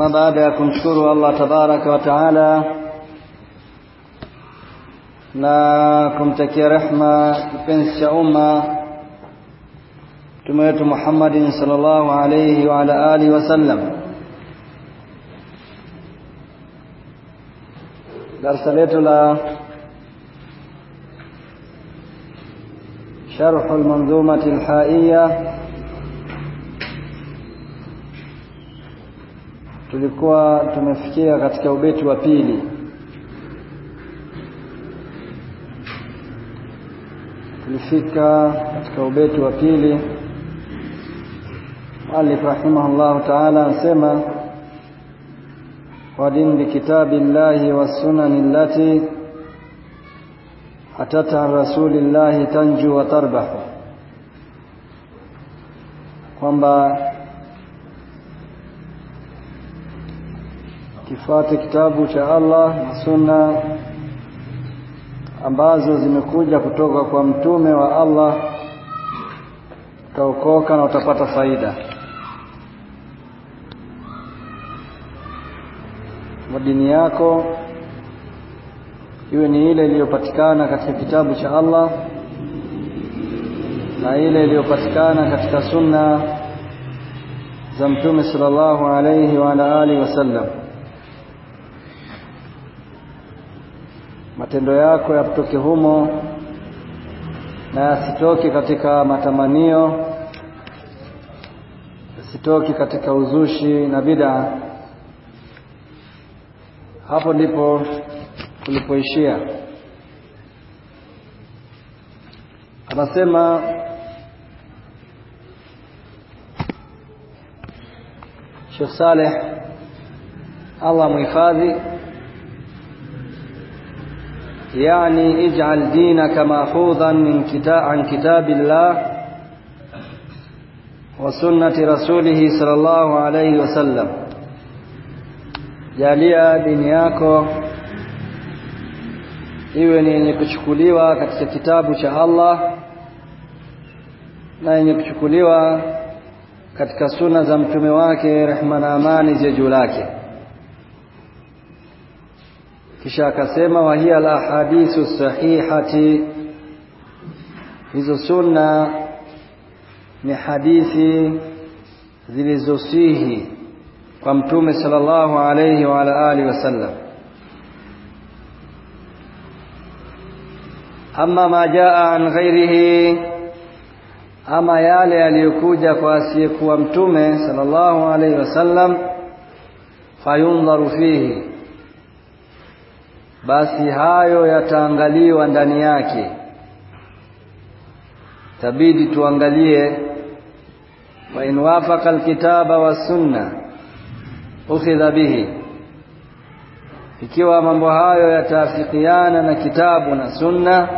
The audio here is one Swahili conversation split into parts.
ما بعد يا كمشكروا الله تبارك وتعالى. نا كمتكي رحمة بنس أمة. تميت محمد صلى الله عليه وعلى آله وسلم. درسلت لا. شرح المنظومة الحائية. Tulikuwa tumefikia katika ubeti wa pili. Tulifika katika ubeti wa pili. Malik rahimahullah ta'ala anasema wadin bi kitabillahi was sunani allati atata rasulillahi tanju wa tarbahu. Kwamba kifuate kitabu cha Allah na sunna ambazo zimekuja kutoka kwa mtume wa Allah. Utaokoka na utapata faida. Dini yako iwe ni ile iliyopatikana katika kitabu cha Allah na ile iliyopatikana katika sunna za mtume sallallahu alayhi wa alihi wasallam matendo yako yatoke humo na yasitoke katika matamanio yasitoke katika uzushi na bid'a. Hapo ndipo tulipoishia. Anasema Sheikh Saleh Allah muhifadhi يعني اجعل دينك محفوظا من كتاب عن كتاب الله وسنة رسوله صلى الله عليه وسلم jalia dini yako iwe ni yenye kuchukuliwa katika kitabu cha Allah na yenye kuchukuliwa katika suna za mtume wake rehma na amani ziwe juu lake Kisha akasema wa hiya alahadithu sahihati hizo sunna ni hadithi zilizosihi kwa mtume sallallahu alayhi wa ala alihi wasallam amma ma jaa an ghairihi ama yale yaliyokuja kwa asiyekuwa mtume sallallahu alayhi wasallam fayundharu fihi basi hayo yataangaliwa ndani yake. Tabidi tuangalie wa in wafaqa alkitaba wa sunna ukhidha bihi. Ikiwa mambo hayo yataafikiana na kitabu na sunna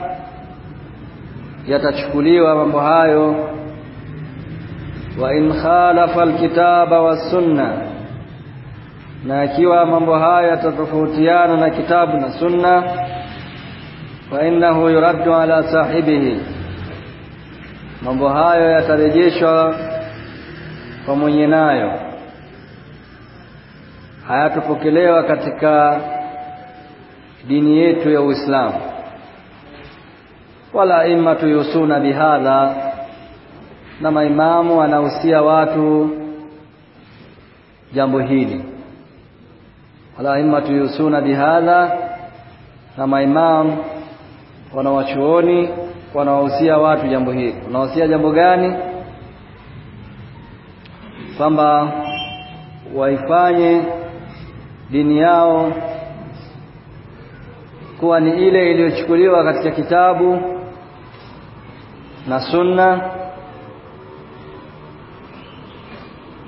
yatachukuliwa mambo hayo. Wa in khalafa alkitaba wa sunna na akiwa mambo haya yatatofautiana na kitabu na sunna fa innahu yuraddu ala sahibihi. Mambo hayo yatarejeshwa kwa mwenye nayo. Hayatopokelewa katika dini yetu ya Uislamu. Wala imma yusuna bihadha na maimamu anahusia watu jambo hili wala immatu yusuna bihadha na maimam wanawachuoni wanawahusia watu jambo hili. Wanawahusia jambo gani? Kwamba waifanye dini yao kuwa ni ile iliyochukuliwa katika kitabu na sunna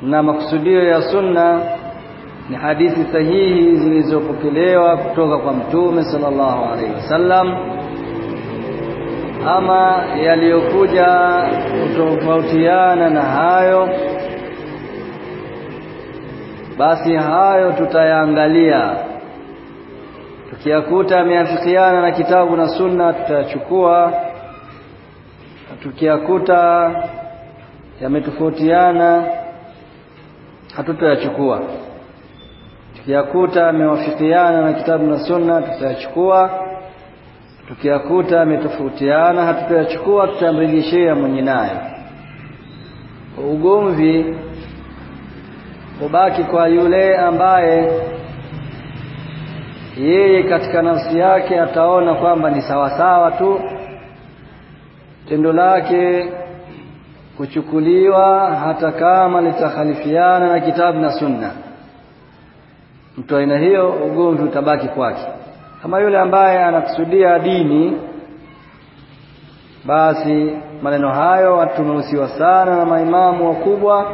na makusudio ya sunna ni hadithi sahihi zilizopokelewa kutoka kwa mtume sallallahu alaihi wasallam ama yaliyokuja kutofautiana na hayo. Basi hayo tutayaangalia. Tukiyakuta yameafikiana na kitabu na sunna tutayachukua. Tukiyakuta yametofautiana hatutayachukua tukiyakuta amewafikiana na kitabu na sunna tutayachukua. Tukiyakuta ametofautiana hatutayachukua tutamrejeshea mwenye naye. Ugomvi ubaki kwa yule ambaye yeye katika nafsi yake ataona kwamba ni sawasawa tu. Tendo lake kuchukuliwa hata kama litakhalifiana na kitabu na sunna mtu aina hiyo ugomvi utabaki kwake. Kama yule ambaye anakusudia dini basi maneno hayo tumehusiwa sana na maimamu wakubwa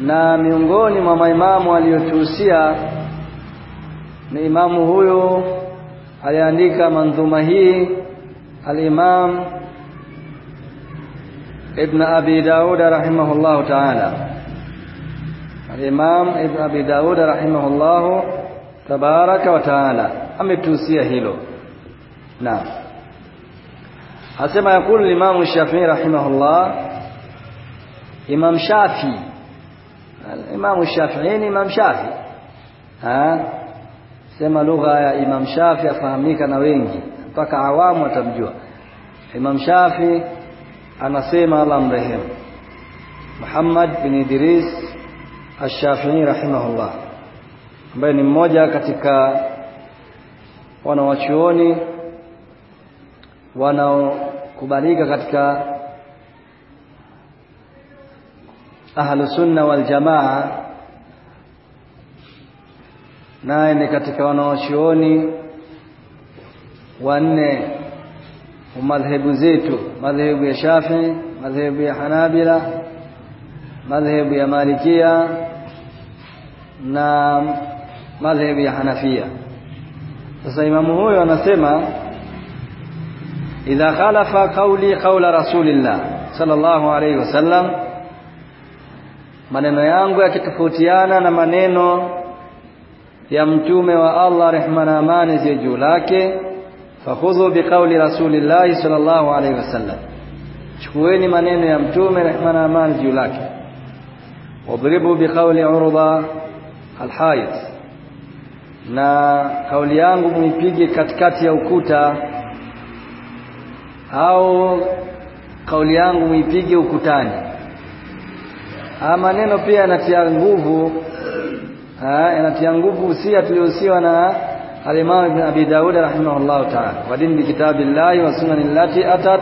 na miongoni mwa maimamu aliyotuhusia ni imamu huyu aliandika manzuma hii al-Imam Ibn Abi Daud rahimahullahu ta'ala al-Imam Ibn Abi Daud rahimahullahu tabaraka wa ta'ala ametuhusia hilo naam asema yakulu Imam Shafi'i rahimahullah Imam Shafi'i Imam Shafi'i ni Imam Shafi'i ha sema lugha ya Imam Shafi afahamika na wengi mpaka awamu atamjua Imam Shafi anasema Allah mrehemu Muhammad bin Idris Ash-Shafi'i rahimahullah ambaye ni mmoja katika wanawachuoni wanaokubalika katika ahlu sunna wal jamaa naye ni katika wanawachuoni wanne wa madhehebu zetu madhehebu ya Shafi'i madhehebu ya Hanabila madhehebu ya Malikia na madhehebu ya Hanafia sasa imamu huyo anasema idha khalafa qawli qawla rasulillah sallallahu alayhi wasallam maneno yangu yakitofautiana na maneno ya mtume wa Allah rehma na amani ziwe juu lake fakhudhu biqauli rasulillahi sallallahu alaihi wasallam chukueni maneno ya mtume rehma na amani juu lake wadribu biqauli urda alhayat na kauli yangu muipige katikati ya ukuta au kauli yangu muipige ukutani. Ama maneno pia yanatia nguvu yanatia nguvu usia tuliohusiwa na al-Imam Ibn Abi Dawud rahimahullah ta'ala. Wa din bi kitabillahi wa sunanillati atat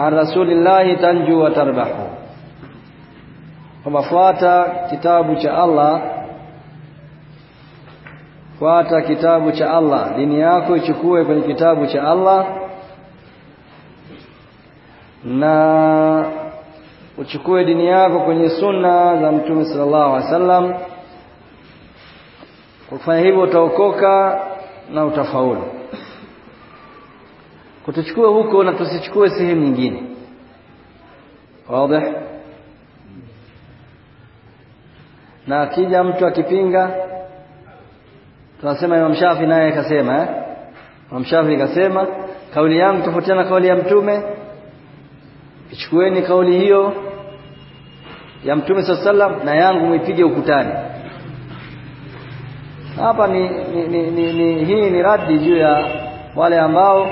an rasulillahi tanju wa tarbahu. Kwa kitabu cha Allah fuata kitabu cha Allah. Dini yako ichukue kwenye kitabu cha Allah. Na uchukue dini yako kwenye sunna za Mtume sallallahu alaihi wasallam. Kwa kufanya hivyo utaokoka na utafaulu. Kutuchukue huko na tusichukue sehemu nyingine. Wazi. Na akija mtu akipinga tunasema Imam Shafi naye akasema eh? Imam Shafi akasema kauli yangu tofautiana na kauli ya mtume. Ichukueni kauli hiyo ya mtume sallam na yangu muipige ukutani. Hapa ni, ni, ni, ni, ni hii ni radi juu ya wale ambao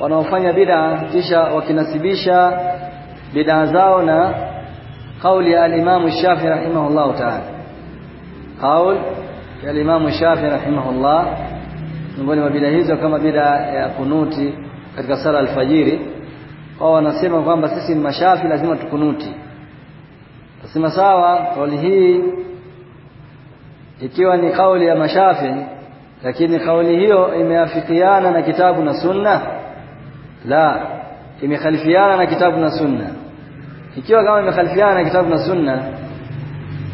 wanaofanya bid'a kisha wakinasibisha bid'a zao na kauli ya al-Imam Shafi rahimahullah ta'ala. Kaul ya al-Imam Shafi rahimahullah miongoni mwa bid'a hizo kama bid'a ya kunuti katika sala alfajiri wao wanasema kwamba sisi ni mashafi lazima tukunuti. Nasema sawa kauli hii ikiwa ni kauli ya mashafi lakini kauli hiyo imeafikiana na kitabu na sunna? La imekhalifiana na kitabu na sunna. Ikiwa kama imekhalifiana na kitabu na sunna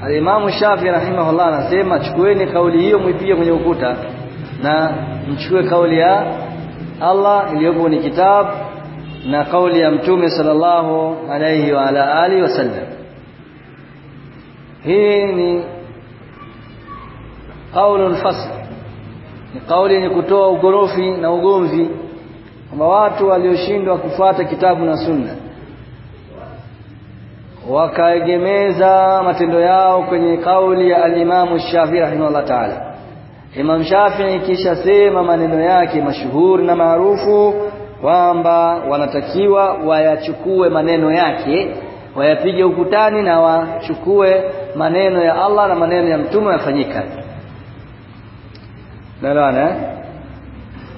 Al-Imam Shafi rahimahullah anasema chukueni kauli hiyo mwipie kwenye ukuta na mchukue kauli ya Allah iliyopo ni kitabu na kauli ya Mtume sallallahu alayhi wa ala alihi wasallam hii ni qaulun fasl ni kauli yenye kutoa ugorofi na ugomvi kwamba watu walioshindwa kufuata kitabu na sunna wakaegemeza matendo yao kwenye kauli ya alimamu Shafi'i rahimahullah taala. Imam Shafi'i kisha sema maneno yake mashuhuri na maarufu kwamba wanatakiwa wayachukue maneno yake wayapige ukutani na wachukue maneno ya Allah na maneno ya mtume yafanyika. Naelewana na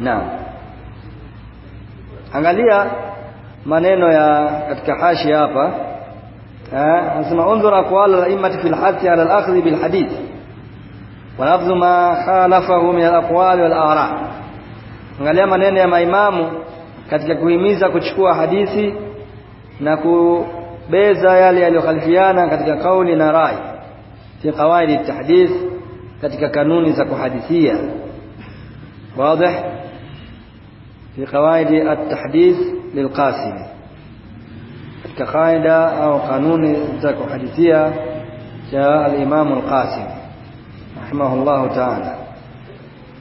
Naam. Angalia maneno ya katika hashi hapa anasema unzur aqwal al-a'immah fi al-hadd ala al-akhdh bil hadith wa lafdh ma khalafahu min al-aqwal wal ara angalia maneno ya maimamu katika kuhimiza kuchukua hadithi na kubeza yale yaliyokhalifiana katika kauli na rai fi qawaid at-tahdith katika kanuni za kuhadithia wazi في قواعد التحديث للقاسمي katika kaida au kanuni za kuhadithia cha al-Imam al-Qasim rahimahullah ta'ala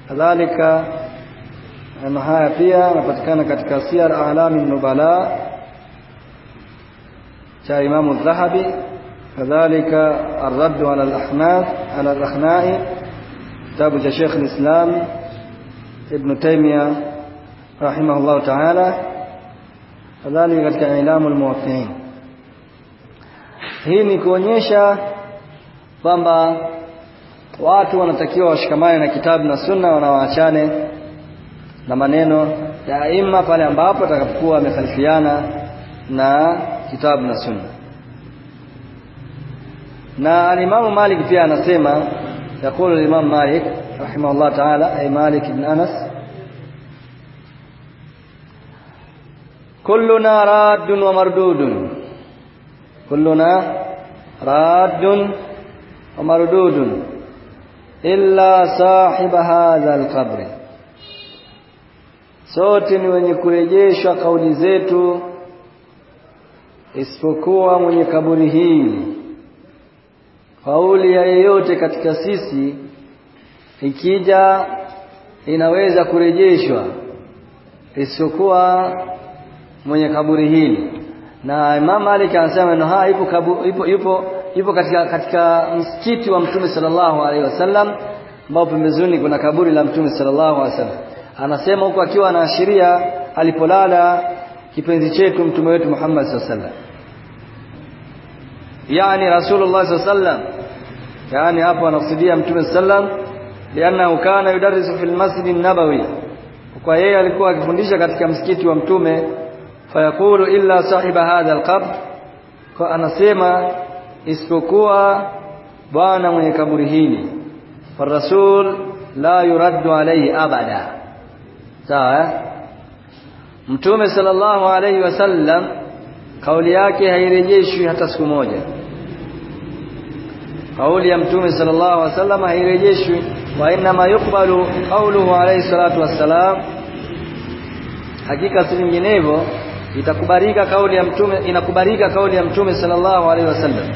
kadhalika na haya pia yanapatikana katika siyar a'lami nubala cha Imam al-Dhahabi kadhalika ar-radd ala al-ahnaf ala al-akhna'i kitabu cha Sheikh al-Islam Ibn Taymiyyah rahimahullah ta'ala kadhalika katika ilamu almuwaqqi'in hii ni kuonyesha kwamba watu wanatakiwa washikamane na kitabu na sunna wanawaachane na maneno ya aima pale ambapo atakapokuwa wamekhalifiana na kitabu na sunna na alimamu Malik pia anasema يقول الإمام مالك رحمه الله تعالى أي مالك بن أنس kulluna raddun wa mardudun. Kulluna raddun wa mardudun. Illa sahiba hadha alqabr. Sote ni wenye kurejeshwa kauli zetu isipokuwa mwenye kaburi hili. Kauli ya yeyote katika sisi ikija inaweza kurejeshwa isipokuwa mwenye kaburi hili. Na Imam Malik anasema neno haya ipo ipo ipo ipo katika katika msikiti wa Mtume sallallahu alaihi wasallam ambao pembezoni kuna kaburi la Mtume sallallahu alaihi wasallam. Anasema huko akiwa anaashiria alipolala kipenzi chetu mtume wetu Muhammad sallallahu alaihi wasallam. Yani Rasulullah sallallahu alaihi wasallam. Yani hapo anakusudia Mtume sallam lianna kana yudarisu fil masjid an-nabawi. Kwa yeye alikuwa akifundisha katika msikiti wa Mtume fayaqulu illa sahiba hadha alqabr kwa anasema isipokuwa bwana mwenye kaburi hili farasul la yuraddu alayhi abada sawa mtume sallallahu alayhi wasallam kauli yake hairejeshwi hata siku moja kauli ya mtume sallallahu alayhi wasallam hairejeshwi wa inma yuqbalu qawluhu alayhi salatu wassalam hakika si vinginevyo itakubalika kauli ya mtume inakubalika kauli ya mtume sallallahu alaihi wasallam.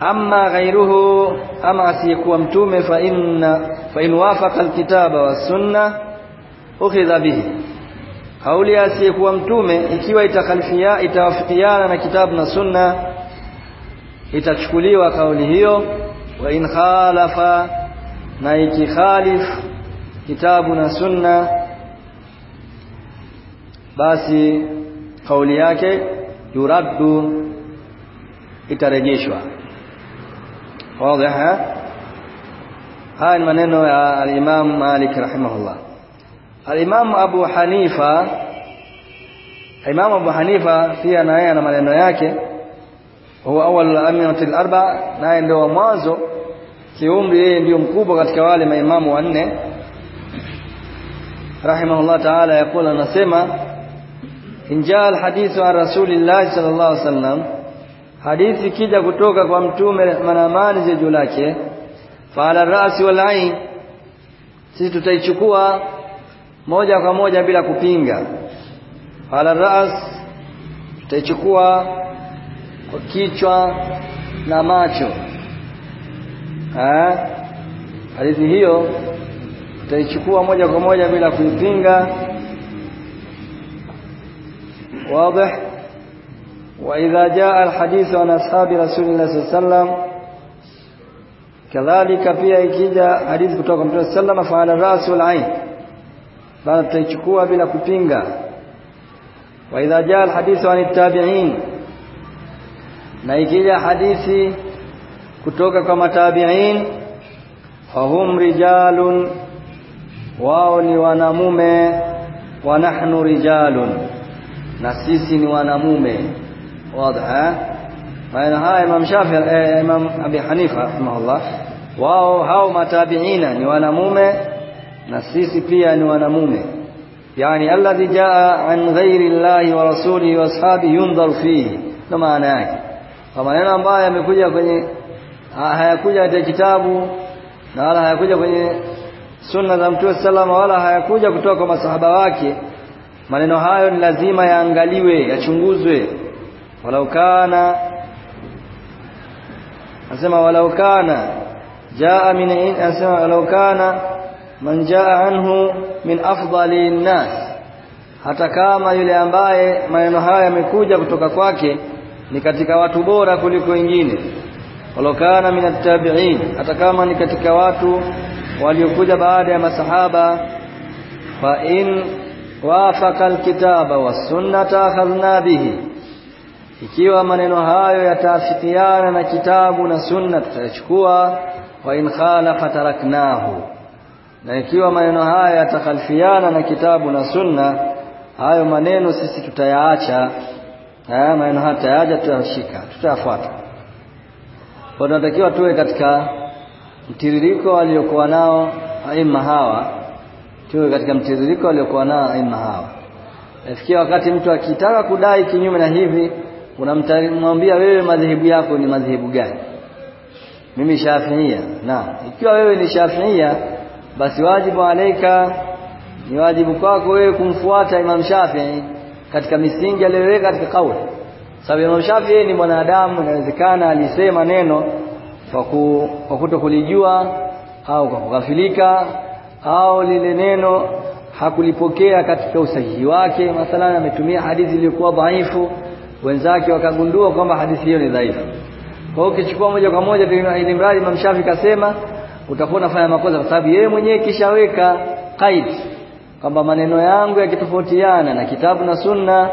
Amma ghairuhu ama asiyekuwa mtume fa inna fa in wafaqa alkitaba was sunna ukhidha bihi. Kauli asiyekuwa mtume ikiwa itakalifia itawafikiana na kitabu na sunna itachukuliwa kauli hiyo wa in khalafa na ikikhalif kitabu na sunna basi kauli yake yuraddu itarejeshwa. Wazi haya ni maneno ya al-Imam Malik rahimahullah. al-Imam Abu Hanifa Imam Abu Hanifa pia na yeye ana maneno yake. Huwa awal al-ammati al-arba naye ndio wa mwanzo. Kiumri yeye ndio mkubwa katika wale maimamu wanne. Rahimahullah ta'ala yakula anasema injal jaa alhadithu an rasulillahi sallallahu alaihi wasallam hadithi kija kutoka kwa mtume manamani za juu lake fala rasi wal sisi tutaichukua moja kwa moja bila kupinga. Fala ras tutaichukua kwa kichwa na macho. Eh hadithi hiyo tutaichukua moja kwa moja bila kuipinga. واضح وإذا جاء الحديث عن أصحاب رسول الله صلى الله عليه وسلم كذلك pia ikija hadithi kutoka Mtume sallam faala rasu al-ain bado tutaichukua bila kupinga wa idha jaa al-hadithu an at-tabi'in na ikija hadithi kutoka kwa matabi'in fahum rijalun wao ni wanamume wa nahnu rijalun na sisi ni wanamume. Wazi maana haya Imam Shafi eh, Imam Abi Hanifa rahimahullah wao hao matabiina ni wanamume na sisi pia ni wanamume. Yani alladhi jaa an ghairi llahi wa rasulihi wa ashabi yundhar fihi. Ndo maana yake. Kwa maneno ambayo yamekuja kwenye hayakuja katika kitabu na wala hayakuja kwenye sunna za Mtume salama wala hayakuja kutoka kwa masahaba wake maneno hayo ni lazima yaangaliwe yachunguzwe. Walau kana anasema walau kana jaa min anasema walau kana man jaa anhu min afdali nnas. Hata kama yule ambaye maneno haya yamekuja kutoka kwake ni katika watu bora kuliko wengine. Walau kana min attabi'in hata kama ni katika watu waliokuja baada ya masahaba fa in wafaqa alkitaba wasunnata akhadhna bihi. Ikiwa maneno hayo yataafikiana na kitabu na sunna tutachukua wa in khalafa taraknahu na ikiwa maneno hayo yatakhalifiana na kitabu na sunna hayo maneno sisi tutayaacha. Haya maneno haya tutayaacha tutayashika tutayafuata. Kwa tunatakiwa tuwe katika mtiririko waliokuwa nao aima hawa tuwe katika mtiririko aliyokuwa nao aima hawa nafikia wakati mtu akitaka kudai kinyume na hivi unamwambia wewe madhehebu yako ni madhehebu gani? Mimi shafiia na ikiwa wewe ni shafiia basi wajibu alaika ni wajibu kwako wewe kumfuata Imam Shafi'i katika misingi aliyoweka katika kauli. Sababu Imam Shafi'i ni mwanadamu inawezekana alisema neno kwa kutokulijua au kwa kughafilika au lile neno hakulipokea katika usahihi wake mathalan ametumia hadithi iliyokuwa dhaifu wenzake wakagundua kwamba hadithi hiyo ni dhaifu. Kwa hiyo ukichukua moja kwa moja ili mradi Imam Shafi kasema utakuwa unafanya makosa kwa sababu yeye mwenyewe kishaweka qaid kwamba maneno yangu yakitofautiana na kitabu na sunna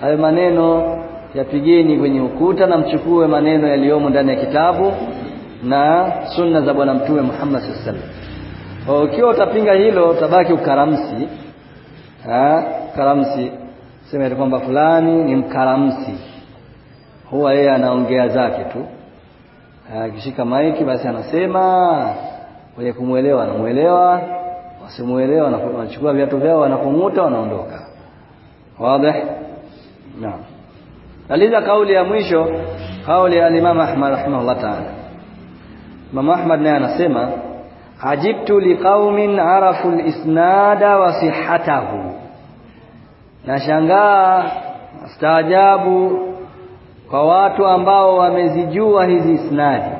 hayo maneno yapigeni kwenye ukuta na mchukue maneno yaliyomo ndani ya kitabu na sunna za bwana mtume Muhammad sallallahu alaihi wasallam ukiwa utapinga hilo utabaki ukaramsi. Ha? karamsi. Sema kwamba fulani ni mkaramsi. Huwa yeye anaongea zake tu. Akishika maiki basi anasema wenye kumwelewa anamuelewa wasimuelewa wanachukua viatu vyao wanakung'uta wanaondoka. Wazi naam. Aliza kauli ya mwisho kauli ya Imam Ahmad rahimahullah ta'ala. Imam Ahmad naye anasema ajibtu liqaumin arafu al-isnada wa sihhatahu. Nashangaa staajabu kwa watu ambao wamezijua hizi isnadi.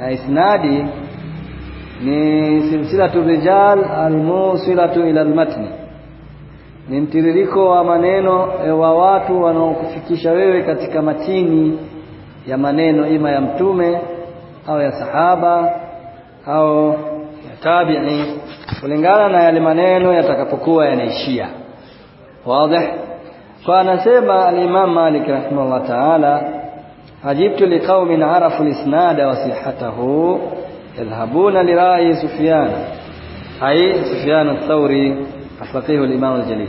Na isnadi ni silsilatu rijal almusilatu ila almatni ni mtiririko wa maneno wa watu wanaokufikisha wewe katika matini ya maneno ima ya mtume au ya sahaba au tabi'i kulingana na yale maneno yatakapokuwa yanaishia. Wazi? Kwa anasema al-Imam Malik rahimahullah ta'ala ajibtu liqaumin arafu al-isnada wa sihhatahu yadhhabuna li ra'i Sufyan. Ay Sufyan ath-Thawri afaqih al-Imam al-Jalil.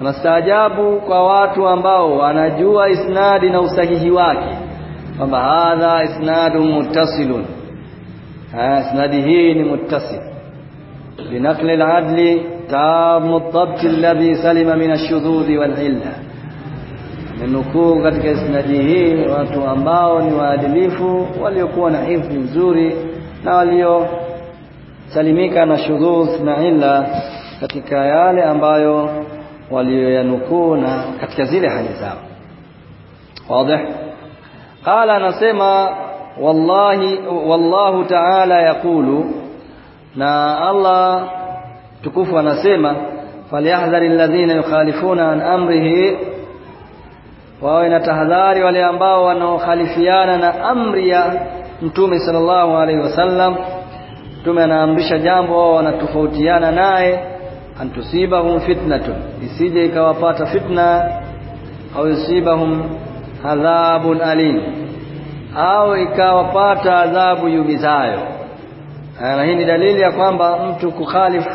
Anastaajabu kwa watu ambao wanajua isnadi na usahihi wake kwamba hadha isnadu muttasilun isnadi hii ni muttasil بنقل العدل تام الضبط الذي سلم من الشذوذ والعلة amenukuu katika isnadi hii watu ambao ni waadilifu waliokuwa na hifdhi nzuri na waliosalimika na shudhudh na illa katika yale ambayo walioyanukuu na katika zile hali zao wazi qala anasema wallahi wallahu ta'ala yaqulu na Allah tukufu anasema falyahdhari alladhina yukhalifuna an amrihi wawe na tahadhari wale ambao wanaokhalifiana na amri ya mtume sallallahu alaihi wasallam mtume anaamrisha jambo wao wanatofautiana naye antusibahum fitnatun isije ikawapata fitna au yusibahum adhabun alim au ikawapata adhabu yumizayo na hii ni dalili ya kwamba mtu kukhalifu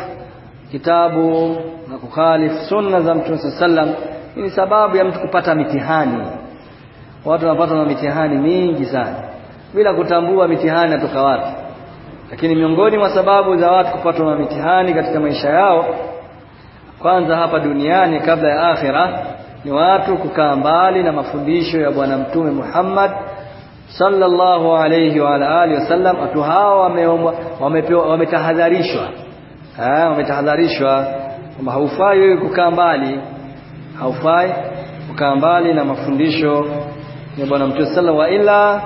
kitabu na kukhalifu sunna za mtume sallam ni sababu ya mtu kupata mitihani. Watu wanapata na mitihani mingi sana. Bila kutambua mitihani natoka wapi. Lakini miongoni mwa sababu za watu kupatwa na mitihani katika maisha yao kwanza hapa duniani kabla ya akhira ni watu kukaa mbali na mafundisho ya bwana mtume Muhammad sallallahu alayhi wa alihi wasallam watu hawa wamepewa wametahadharishwa. Eh wametahadharishwa kwamba haufai wewe kukaa mbali haufai kukaa mbali na mafundisho ya bwana mtume sallallahu wa ila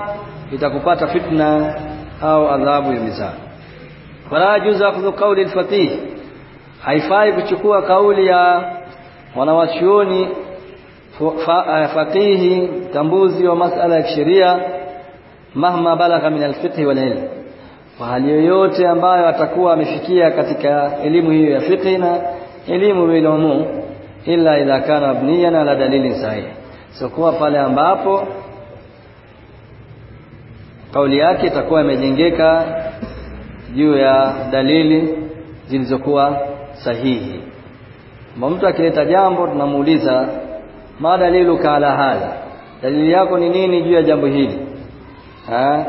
itakupata fitna au adhabu ya mizani wala juza akhdhu qawli al-fatih haifai kuchukua kauli ya wanawachuoni faqihi tambuzi wa masala ya kisheria mahma balagha min al-fiqh wal ilm. Kwa hali yoyote ambayo atakuwa amefikia katika elimu hiyo ya fiqh na elimu bilumu illa idha kana mabniyan ala dalilin sahih. So kuwa pale ambapo kauli yake itakuwa imejengeka juu ya dalili zilizokuwa sahihi. Mtu akileta jambo tunamuuliza ma dalilu kala hadha? Dalili yako ni nini juu ya jambo hili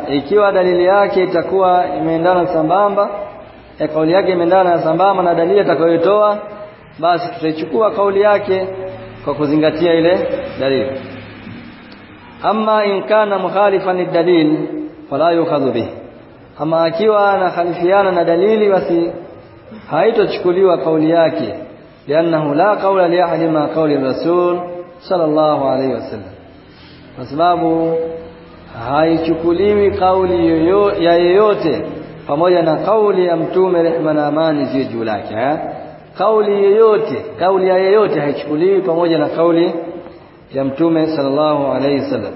ikiwa dalili yake itakuwa imeendana sambamba ya kauli yake imeendana sambamba na dalili atakayotoa basi tutaichukua kauli yake kwa kuzingatia ile dalili. Ama in kana mukhalifan lidalil fala yukhadhu bihi. Ama akiwa anakhalifiana na dalili basi haitochukuliwa kauli yake liannahu la qawla li ahadi ma qawli rasul sallallahu alayhi wasallam kwa sababu haichukuliwi kauli yoyo, ya yeyote pamoja na kauli ya mtume rehma na amani ziwe juu lake kauli yoyote kauli ya yeyote haichukuliwi pamoja na kauli ya mtume sallallahu alayhi wasallam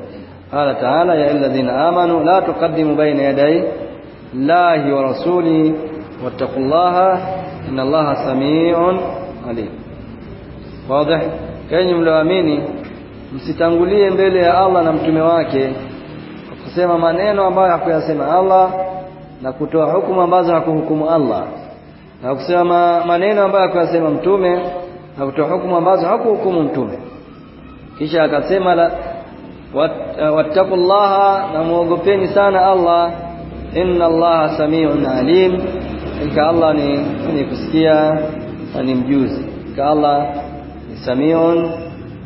تعالى يا الذين آمنوا لا تقدموا بين يدي الله ورسوله واتقوا الله إن الله سميع عليم واضح kenyi mlioamini msitangulie mbele ya Allah na mtume wake kusema maneno ambayo hakuyasema Allah na kutoa hukumu ambazo hakuhukumu Allah. Na kusema maneno ambayo hakuyasema mtume na kutoa hukumu ambazo hakuhukumu mtume. Kisha akasema la wattaqullaha na muogopeni sana Allah. Inna Allah samiun alim. Ika Allah ni ni kusikia na ni mjuzi. Ika Allah ni samiun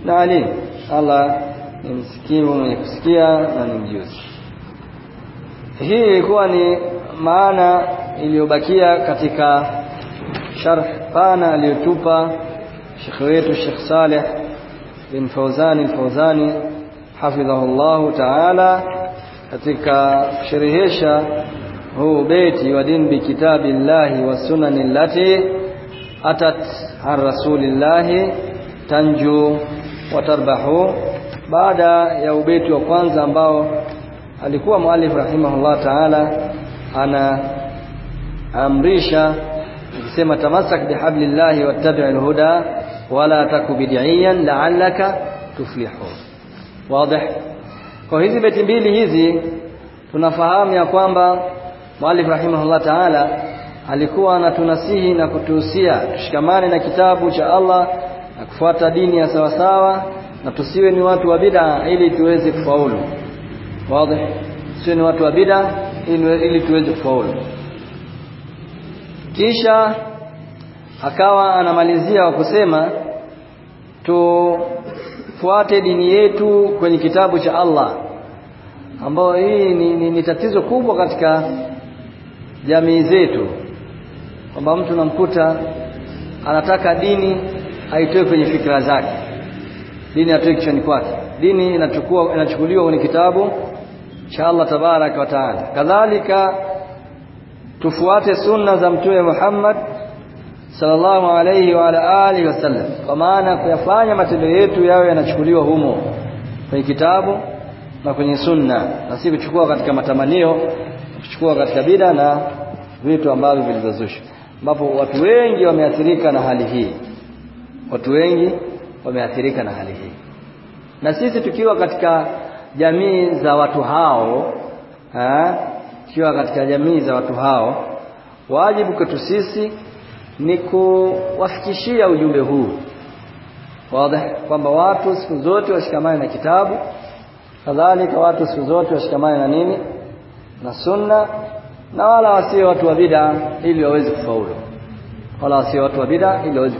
na alim. Allah ni msikivu mwenye kusikia na ni mjuzi hii ilikuwa ni maana iliyobakia katika sharh pana aliyotupa Sheikh wetu Sheikh Saleh bin Fawzani al-Fawzani hafidhahullah ta'ala katika kusherehesha huu beti wa din bi kitabillahi wa sunani allati atat an rasulillahi tanju wa tarbahu. Baada ya ubeti wa kwanza ambao alikuwa muallif rahimahullah ta'ala ana amrisha akisema tamassak bihablillahi wattabi'il huda wala taku bid'iyan la'allaka tuflihu. Wazi kwa hizi beti mbili hizi tunafahamu ya kwamba muallif rahimahullah ta'ala alikuwa anatunasihi na kutuhusia tushikamane na kitabu cha Allah na kufuata dini ya sawasawa na tusiwe ni watu wa bid'a ili tuweze kufaulu wazi? Sio ni watu wa bid'a ili, tuweze kufaulu. Kisha akawa anamalizia kwa kusema tufuate dini yetu kwenye kitabu cha Allah ambayo hii ni, ni, ni tatizo kubwa katika jamii zetu kwamba mtu namkuta anataka dini aitoe kwenye fikra zake. Dini atoe kichwani kwake dini inachukua inachukuliwa kwenye kitabu cha Allah tabaraka wa taala. Kadhalika tufuate sunna za mtume Muhammad sallallahu alayhi wa ala alihi wasallam kwa maana kuyafanya matendo yetu yawe yanachukuliwa humo kwenye kitabu na kwenye sunna na si kuchukua katika matamanio kuchukua katika bida na vitu ambavyo vilizozusha ambapo watu wengi wameathirika na hali hii. Watu wengi wameathirika na hali hii na sisi tukiwa katika jamii za watu hao tukiwa katika jamii za watu hao wajibu kwetu sisi ni kuwafikishia ujumbe huu. Wazi kwamba watu siku zote washikamane na kitabu kadhalika watu siku zote washikamane na nini? Na sunna na wala wasiwe watu wa bid'a ili waweze kufaulu. Wala wasiwe watu wa bid'a ili waweze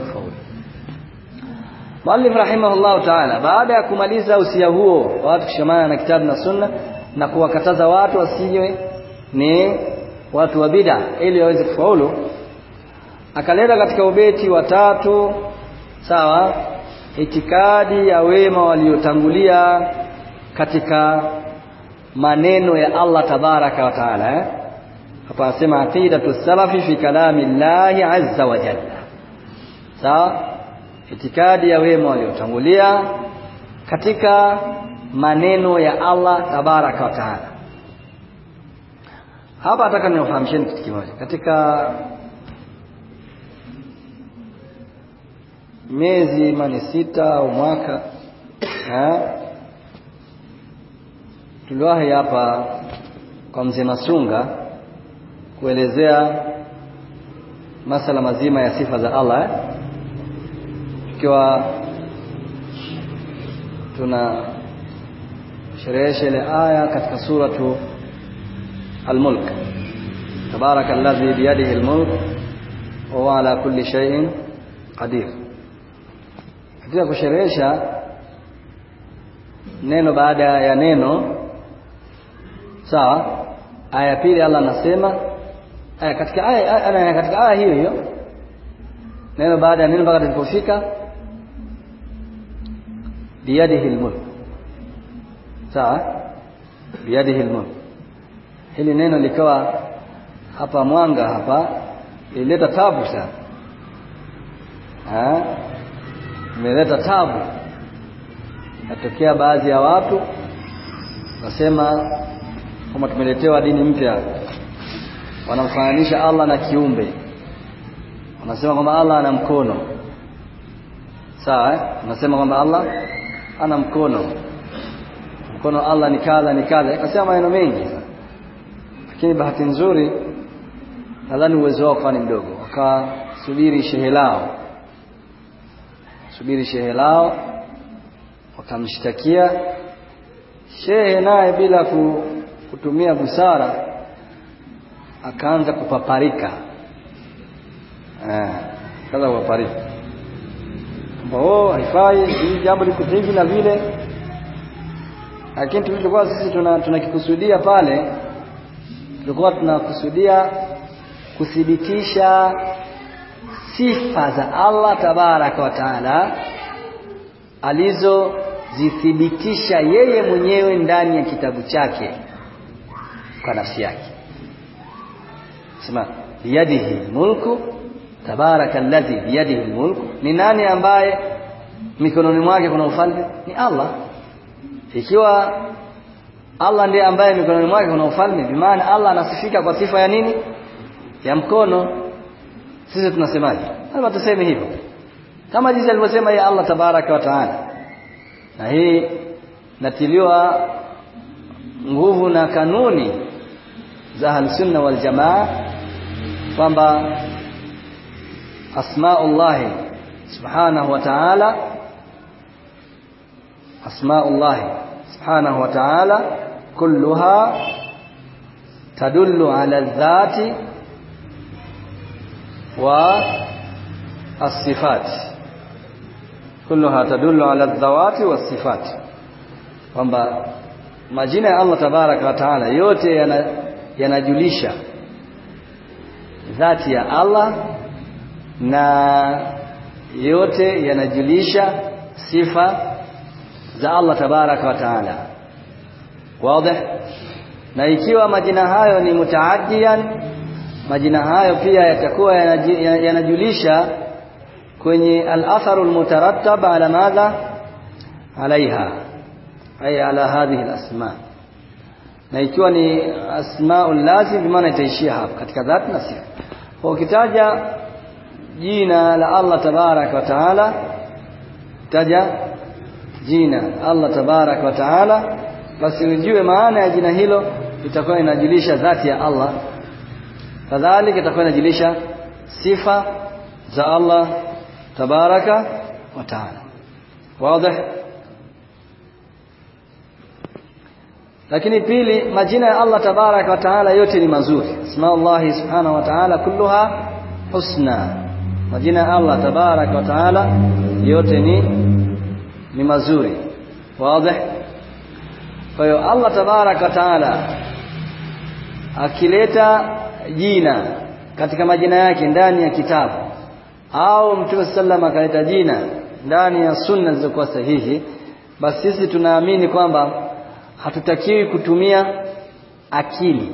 Mwalimu rahimahullah ta'ala baada ya kumaliza usia huo watu kushikamana na kitabu na sunna na kuwakataza watu wasiwe ni watu wa bid'a ili waweze kufaulu akaleta katika ubeti watatu sawa itikadi ya wema waliotangulia katika maneno ya Allah tabaraka wa taala eh? hapa anasema aqidatu salafi fi kalami llahi azza wa jalla sawa itikadi ya wema waliotangulia katika maneno ya Allah tabaraka wa taala hapa nataka niwafahamisheni kitu kimoja katika miezi mani sita au mwaka tuliwahi hapa kwa mzee Masunga kuelezea masala mazima ya sifa za Allah eh? Tukiwa tuna sherehesha ile aya katika suratu al-mulk. Tabaraka alladhi biyadihi al-mulk wa ala kulli shay'in qadir. Katika kusherehesha neno baada ya neno sawa aya pili Allah anasema aya katika aya katika aya hiyo hiyo neno baada ya neno mpaka tulipofika biyadihi almulk sawa biyadihi almulk hili neno likawa hapa mwanga hapa ilileta tabu sana. Ah imeleta tabu. Natokea baadhi ya watu nasema kama tumeletewa dini mpya. Wanamfananisha Allah na kiumbe. Wanasema kwamba Allah ana mkono. Sawa eh? wanasema kwamba Allah ana mkono. Mkono Allah ni kadha ni kadha. Akasema maneno mengi. Lakini bahati nzuri nadhani uwezo wao kwa ni mdogo. Wakasubiri shehe lao. Subiri shehe lao. Wakamshtakia. Shehe naye bila kutumia busara akaanza kupaparika. Eh kaza kupaparika oh haifai hii jambo liko hivi na vile. Lakini tulichokuwa sisi tuna tunakikusudia pale tulikuwa tunakusudia kuthibitisha sifa za Allah tabaraka wa taala alizozithibitisha yeye mwenyewe ndani ya kitabu chake kwa nafsi yake. Sema biyadihi mulku tabaraka alladhi biyadihi almulk. Ni nani ambaye mikononi mwake kuna ufalme? Ni Allah. Ikiwa Allah ndiye ambaye mikononi mwake kuna ufalme bimaana Allah anasifika kwa sifa ya nini? Ya mkono. Sisi tunasemaje? Hapa tuseme hivyo. Kama jinsi alivyosema ya Allah tabaraka wa taala. Na hii natiliwa nguvu na kanuni za ahlusunna wal jamaa kwamba أسماء الله سبحانه وتعالى. أسماء الله سبحانه وتعالى كلها تدل على الذات والصفات. كلها تدل على الذوات والصفات. وما majina الله تبارك وتعالى يوتي taala yote ذاتي الله na yote yanajulisha sifa za Allah tabaraka wa taala wazi na ikiwa majina hayo ni mutaaddiyan majina hayo pia yatakuwa yanajulisha kwenye al-atharu al-mutarattab ala madha alaiha ay ala hadhihi al-asma na ikiwa ni asmaul lazim bimaana itaishia hapa katika dhati na sifa kwa ukitaja جينا لالله تبارك وتعالى. تجا جينا الله تبارك وتعالى. بس نجيوه معانا جينا هيلو يتكون نجلش ذات الله. فذلك يتكون نجلش صفة زا الله تبارك وتعالى. واضح؟ لكن pili majina ya Allah tabarak wa taala yote ni mazuri asma Allah subhanahu wa majina ya Allah tabarak wa taala yote ni ni mazuri. Wazi. Kwa hiyo Allah tabarak wa taala akileta jina katika majina yake ndani ya kitabu au Mtume sallam akaleta jina ndani ya sunna zilizokuwa sahihi basi sisi tunaamini kwamba hatutakiwi kutumia akili.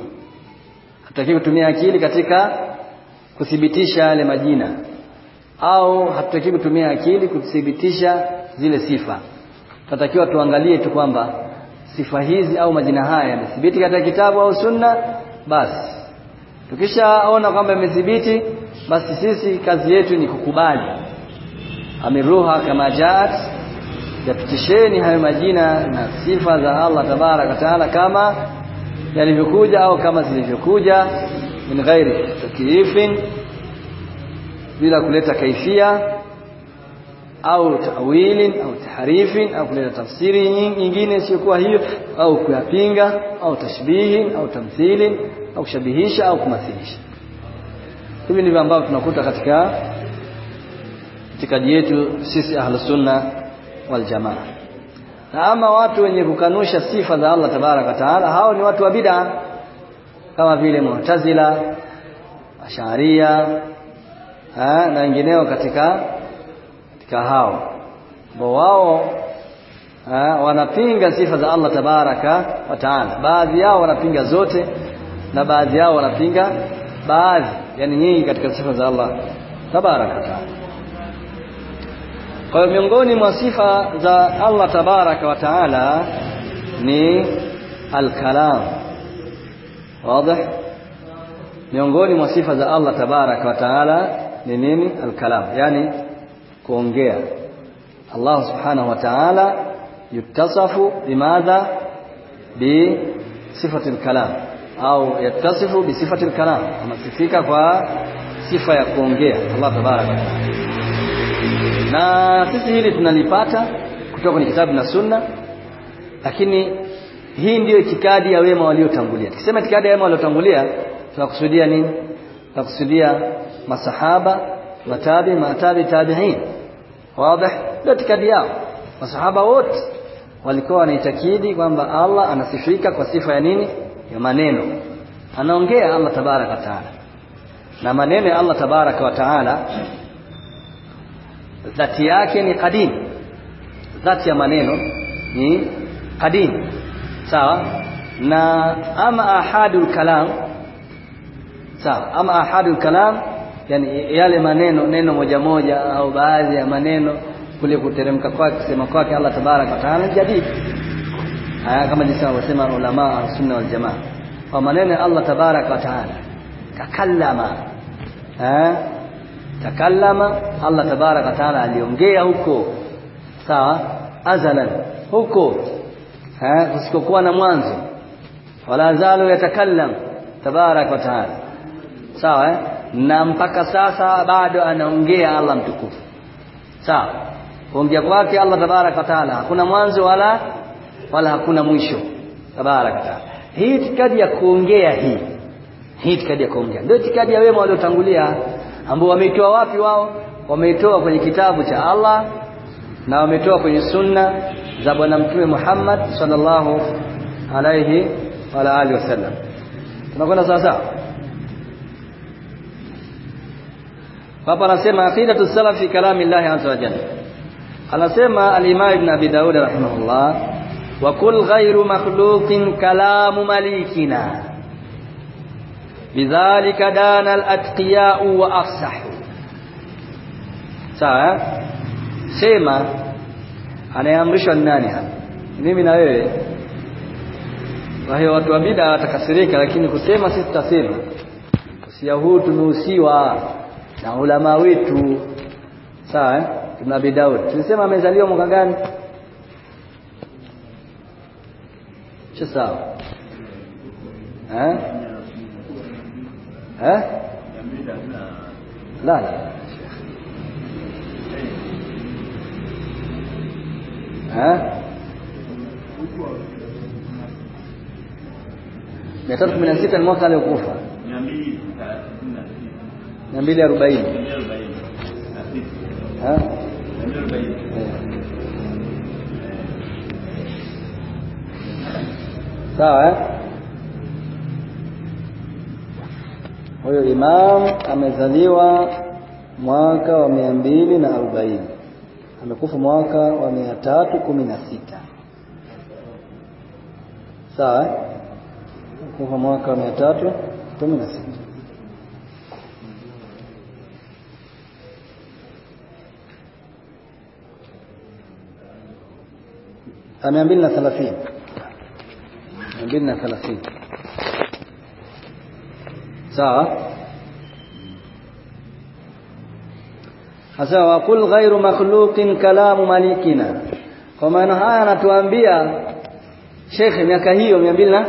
Hatutakiwi kutumia akili katika kuthibitisha yale majina au hatutaki kutumia akili kuthibitisha zile sifa. Tunatakiwa tuangalie tu kwamba sifa hizi au majina haya yamethibiti katika kitabu au sunna basi. Tukishaona kwamba yamethibiti basi sisi kazi yetu ni kukubali. Amiruha kama jaat yapitisheni hayo majina na sifa za Allah tabaraka taala kama yalivyokuja au kama zilivyokuja min ghairi takyifin bila kuleta kaifia au tawili au taharifi au kuleta tafsiri nyingine isiyokuwa hiyo au kuyapinga au tashbihi au tamthili au kushabihisha au kumathilisha. Hivi ndivyo ambavyo tunakuta katika itikadi yetu sisi ahlus sunna wal jamaa. Na ama watu wenye kukanusha sifa za Allah tabaraka taala hao ni watu wa bid'a. Kama vile mu'tazila asharia na wengineo katika katika hao. Ambao wao wanapinga sifa za Allah tabaraka wa taala. Baadhi yao wanapinga zote na baadhi yao wanapinga baadhi yani nyingi katika sifa za Allah tabaraka kwa hiyo miongoni mwa sifa za Allah tabaraka wa taala ni al-kalam. Wazi? Miongoni mwa sifa za Allah tabaraka wa taala ni nini? Al-kalam. Yani kuongea. Allah subhanahu wa ta'ala yutasafu bimadha? Bi sifati al-kalam. Au yatasifu bi sifati al-kalam. Anasifika kwa sifa ya kuongea. Allah tabaraka na sisi hili tunalipata kutoka kwenye kitabu na sunna. Lakini hii ndiyo itikadi ya wema waliotangulia. Tukisema itikadi ya wema waliotangulia tunakusudia nini? Tunakusudia masahaba matabi matabi tabi'in. Wazi katika yao. Masahaba wote walikuwa wanaitakidi kwamba Allah anasifika kwa sifa ya nini? Ya maneno. Anaongea Allah tabaraka taala. Na maneno ya Allah tabaraka wa taala dhati yake ni qadim. Dhati ya maneno ni qadim. Sawa? Na ama ahadul kalam sawa? Ama ahadul kalam yani yale maneno neno moja moja au baadhi ya maneno kule kuteremka kwake kusema kwake Allah tabarak wa taala jadidi. Haya kama jinsi wanavyosema ulama sunna wal jamaa kwa maneno ya Allah tabarak wa taala takallama. Eh takallama Allah tabarak wa taala aliongea huko. Sawa? Azalan huko. Eh kusikokuwa na mwanzo. Wala zalu yatakallam tabarak wa taala. Sawa eh na mpaka sasa bado anaongea Allah mtukufu. Sawa? Kuongea kwake Allah tabaraka taala hakuna mwanzo wala wala hakuna mwisho. Tabarak taala. Hii itikadi ya kuongea hii. Hii itikadi ya kuongea. Ndio itikadi ya wema waliotangulia. Ambao wameitoa wapi wao? Wametoa kwenye kitabu cha Allah na wametoa kwenye sunna za bwana mtume Muhammad sallallahu alayhi wa alihi wasallam tunakwenda sawa sawa hapa anasema aqidatu salaf fi kalami Allah azza wa jalla anasema al-Imam Ibn Abi Dawud rahimahullah wa kul ghayru makhluqin kalamu malikina bidhalika dana al-atqiya wa afsahu sawa sema anayeamrishwa ni nani hapa mimi na wewe kwa hiyo watu wa bid'a watakasirika lakini kusema sisi tutasema usia huu tumehusiwa na ulama wetu sawa eh? Ibn Abi Daud. Tulisema amezaliwa mwaka gani Sio sawa eh? Eh? La la eh? Mia tatu kumi na sita ni mwaka aliokufa mia mbili arobaini. Sawa eh? Huyo imam amezaliwa mwaka wa mia mbili na arobaini. Amekufa mwaka wa mia tatu kumi na sita. Sawa eh? Kufa mwaka wa mia tatu kumi na sita mia mbili na thelathini. mia mbili na thelathini. Sawa? Hasa wakul ghairu makhluqin kalamu malikina. Kwa maana haya anatuambia shekhe miaka hiyo mia mbili na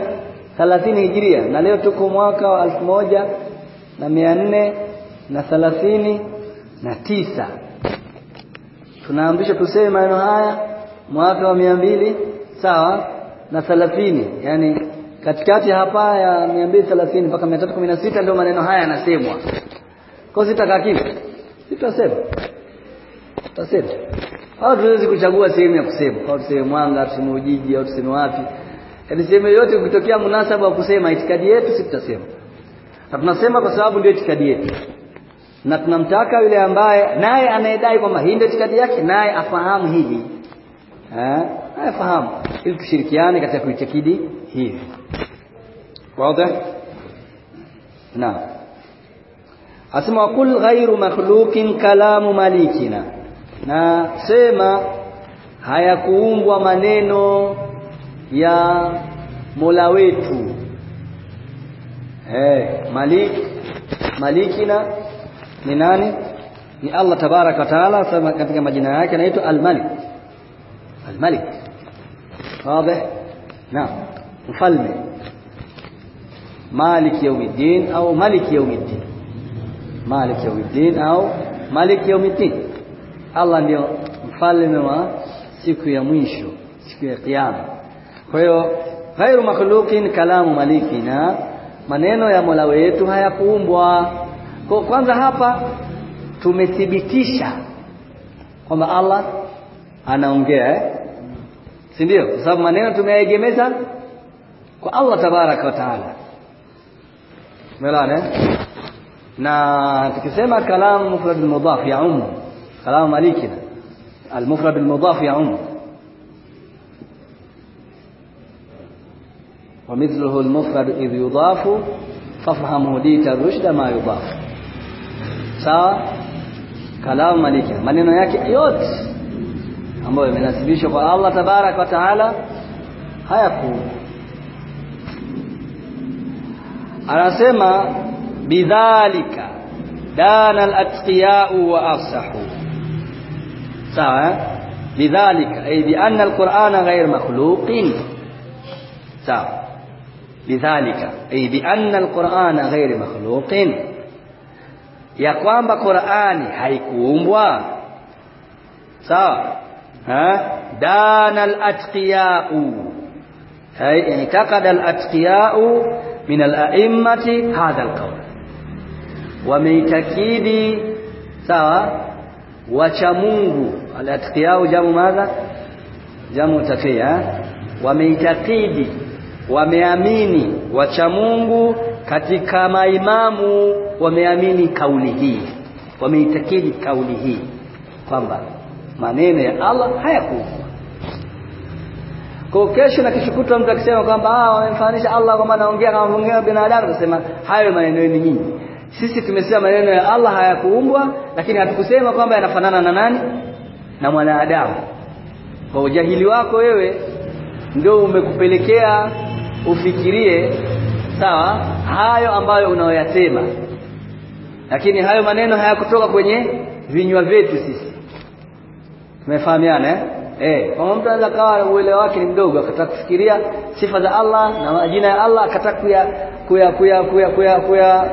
hijiria. Na leo tuko mwaka wa elfu moja na na thelathini na tisa. Tuseme maneno haya mwaka wa mia mbili sawa na thelathini. Yani katikati hapa ya mia mbili thelathini mpaka mia tatu kumi na sita ndio maneno haya yanasemwa. Kwa sitakaa kimya. Sitasema. Tutasema au tuwezi kuchagua sehemu ya kusema. Au tuseme Mwanga tuseme Ujiji au tuseme wapi. Yaani sehemu yoyote ukitokea munasaba wa kusema itikadi yetu si tutasema. Na tunasema kwa sababu ndio itikadi yetu. Na tunamtaka yule ambaye naye anayedai kwamba hii ndio itikadi yake naye afahamu hili eh afahamu ili tushirikiane katika kuitakidi hivi wazi naam asema kul ghairu makhluqin kalamu malikina. Na sema hayakuumbwa maneno ya Mola wetu. Eh malik malikina ni nani? Ni Allah tabaraka wa taala katika majina yake anaitwa al-malik al-malik يوم الدين mfalme malik yawmiddin au malik yawmiddin malik yawmiddin au malik yawmiddin Allah ndio mfalme wa siku ya mwisho siku ya kiyama kwa hiyo ghairu makhluqin kalamu malikina maneno ya Mola wetu hayakuumbwa kwa kwanza hapa tumethibitisha kwamba Allah anaongea? Si ndio kwa sababu maneno tumeyaegemeza kwa Allah tabaraka wa taala umeelewana na tukisema kalamu mufrad mudhaf ya umu kalamu malikina المفرد المضاف يعم ومثله المفرد إذ يضاف فافهم هديت الرشد ما يضاف sawa kalamu maliki maneno yake yote ambayo yamenasibishwa kwa Allah tabarak wa taala hayaku anasema bidhalika dana al-atqiya'u wa afsahu sawa bidhalika ay bi anna al-qur'ana ghayr makhluqin sawa bidhalika ay bi anna al-qur'ana ghayr makhluqin ya kwamba Qur'ani haikuumbwa sawa dana al-atqiya'u hay yani taqada al-atqiya'u min al-a'immati hadha al-qawl wameitakidi sawa? Wacha Mungu. Alatqiyau jamu madha? Wameamini wacha Mungu katika maimamu wameamini kauli hii. Wameitakidi kauli hii. Kwamba maneno ya Allah hayakufa. Kwa kesho na kishukuta mtu akisema kwamba ah wamemfananisha Allah kwamba anaongea kama mwingine binadamu tunasema hayo maneno ni nyinyi. Sisi tumesema maneno ya Allah hayakuumbwa lakini hatukusema kwamba yanafanana na nani? Na mwanadamu. Kwa ujahili wako wewe ndio umekupelekea ufikirie sawa hayo ambayo unaoyasema lakini hayo maneno hayakutoka kwenye vinywa vyetu sisi tumefahamiana eh? Eh kama mtu anaweza kawa uelewa wake ni mdogo akataka kufikiria sifa za Allah na majina ya Allah akataka kuya kuya kuya kuya kuya, kuya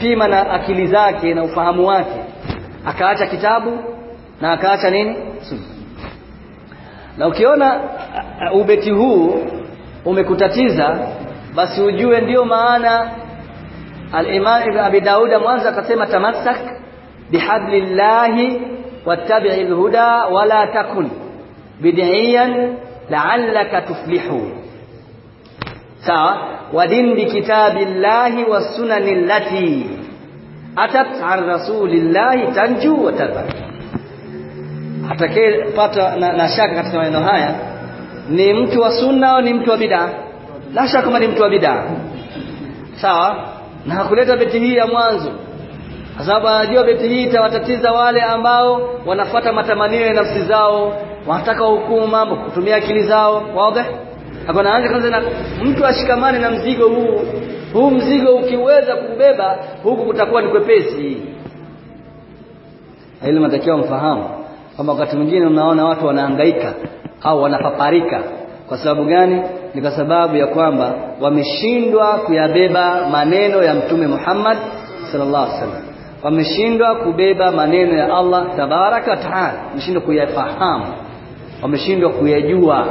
pima na akili zake na ufahamu wake. Akaacha kitabu na akaacha nini? Sunna. Na ukiona ubeti huu umekutatiza basi ujue ndiyo maana al-Imam Ibn Abi Daud mwanzo akasema tamassak bihablillahi واتبع الهدى ولا تكن بدعيا لعلك تفلح سواء ودين بكتاب الله والسنن التي أتت عن رسول الله تنجو وتبرك حتى كي فاتا نشاك حتى ما ينهاية نمت وسنة ونمت وبدا نشاك ما نمت وبدا سواء نحن قلت بتهي يا مؤنزو kwa sababu anajua beti hii itawatatiza wale ambao wanafuata matamanio ya nafsi zao. Wanataka hukumu mambo kutumia akili zao. Wazi hakuna haja kwanza na mtu ashikamane na mzigo huu. Huu mzigo ukiweza kubeba huku kutakuwa ni kwepesi. Ili matakiwa mfahamu. Kwamba wakati mwingine unaona watu wanahangaika au wanapaparika. Kwa sababu gani? Ni kwa sababu ya kwamba wameshindwa kuyabeba maneno ya mtume Muhammad sallallahu alaihi wasallam wameshindwa kubeba maneno ya Allah tabaraka taala wameshindwa kuyafahamu wameshindwa kuyajua.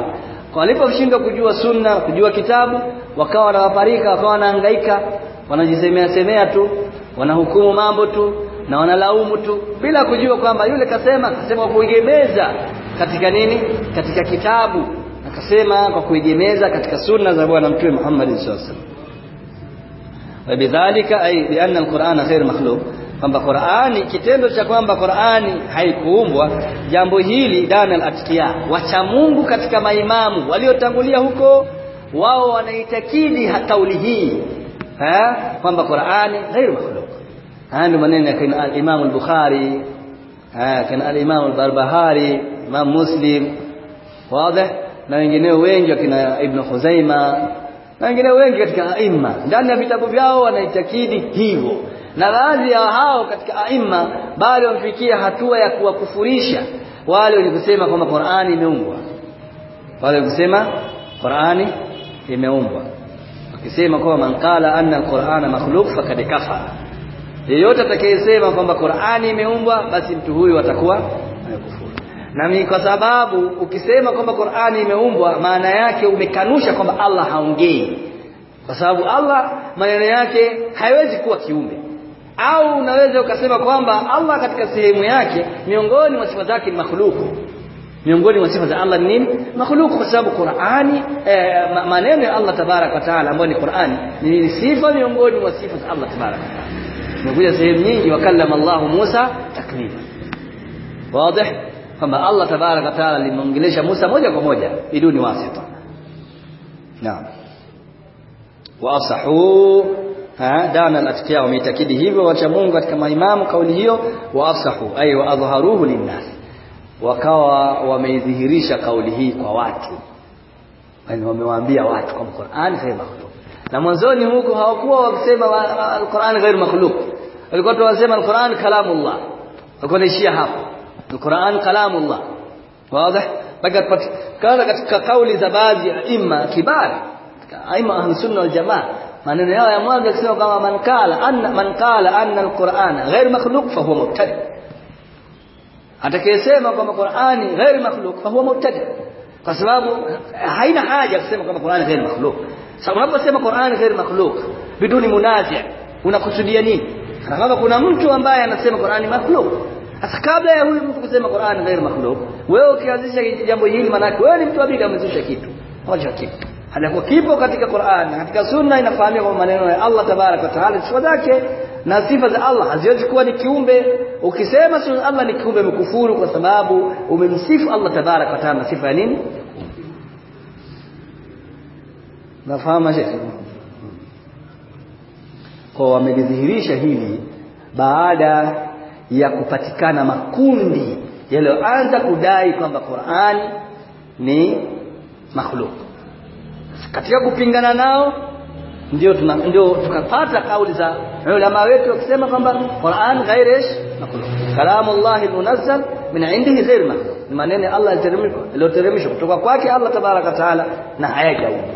Waliposhindwa kujua sunna kujua kitabu wakawa wanawaparika wakawa wanahangaika wanajisemea semea tu wanahukumu mambo tu na wanalaumu tu bila kujua kwamba yule kasema kasema kwa kuegemeza katika nini? Katika kitabu akasema kwa kuegemeza katika sunna za bwana mtume Muhammad sallallahu alaihi wasallam. Wabidhalika ay bi anna alqur'ana ghayr makhluq kwamba Qur'ani kitendo cha kwamba Qur'ani haikuumbwa jambo hili dana al-atqiya wacha Mungu katika maimamu waliotangulia huko wao wanaitakidi kauli hii kwamba Qur'ani ghairu makhluq. Hani maneno ya al-Imam al-Bukhari kina al-Imam al-Barbahari Imam Muslim wazi. Na wengineo wengi wakina Ibn Khuzaima na wengine wengi katika aima ndani ya vitabu vyao wanaitakidi hivyo na baadhi ya hao katika aima bali wamfikia hatua ya kuwakufurisha wale wenye kusema kwamba Qur'ani imeumbwa wale kusema Qur'ani imeumbwa wakisema kwamba man qala anna al-Qur'ana makhluq faqad kafara. Yeyote atakayesema kwamba Qur'ani imeumbwa basi mtu huyu atakuwa na ni kwa sababu ukisema kwamba Qur'ani imeumbwa maana yake umekanusha kwamba Allah haongei. Kwa sababu Allah maneno yake haiwezi kuwa kiumbe au unaweza ukasema kwamba Allah katika sehemu yake miongoni mwa sifa zake ni makhluku miongoni mwa sifa za Allah ni nini makhluku kwa sababu Qur'ani eh, maneno ya Allah tabarak wa taala ambayo ni Qur'ani ni sifa miongoni mwa sifa za Allah tabarak wa taala imekuja sehemu nyingi wakallama Allah Musa taklima wazi kwamba Allah tabarak wa taala limeongelesha Musa moja kwa moja biduni wasita naam waasahu dana al-atqiya wameitakidi hivyo wacha Mungu katika maimamu kauli hiyo waasahu ay waadhaharuhu linnas wakawa wameidhihirisha kauli hii kwa watu yani wamewaambia watu kwamba Qur'an ghairu makhluq na mwanzoni huko hawakuwa wakisema al-Qur'an ghairu makhluq walikuwa tu wasema al-Qur'an kalamullah walikuwa naishia hapo al-Qur'an kalamullah wazi mpaka katika kauli za baadhi ya imma kibari aima ahlus sunna wal jamaa maneno yao ya mwanzo yakisema kama man kala anna man kala anna alqur'ana ghair makhluq fa huwa mubtadi atakayesema kwamba qur'ani ghair makhluq fa huwa mubtadi kwa sababu haina haja kusema kwamba qur'ani ghair makhluq sababu unaposema qur'ani ghair makhluq biduni munazi unakusudia nini kama kuna mtu ambaye anasema qur'ani makhluq sasa kabla ya huyu mtu kusema Qur'an ghair makhluq wewe ukianzisha jambo hili maana wewe ni mtu wa bid'a umezusha kitu moja kitu halafu kipo katika Qur'an na katika sunna inafahamika kwa maneno ya Allah tabarak wa taala sifa zake na sifa za Allah haziwezi kuwa ni kiumbe. Ukisema sifa Allah ni kiumbe umekufuru kwa sababu umemsifu Allah tabarak wa taala sifa ya nini? Nafahamu shekhi kwa wamedhihirisha hili baada ya kupatikana makundi yaliyoanza kudai kwamba Qur'an ni makhluk katika kupingana nao ndio tuna ndio tukapata kauli za ulama wetu wakisema kwamba Qur'an ghairish makhluk kalamullah munazzal min indihi ghair makhluk ni maneno ya Allah yaliyoteremshwa kutoka kwake Allah tabaraka taala na hayajaumbwa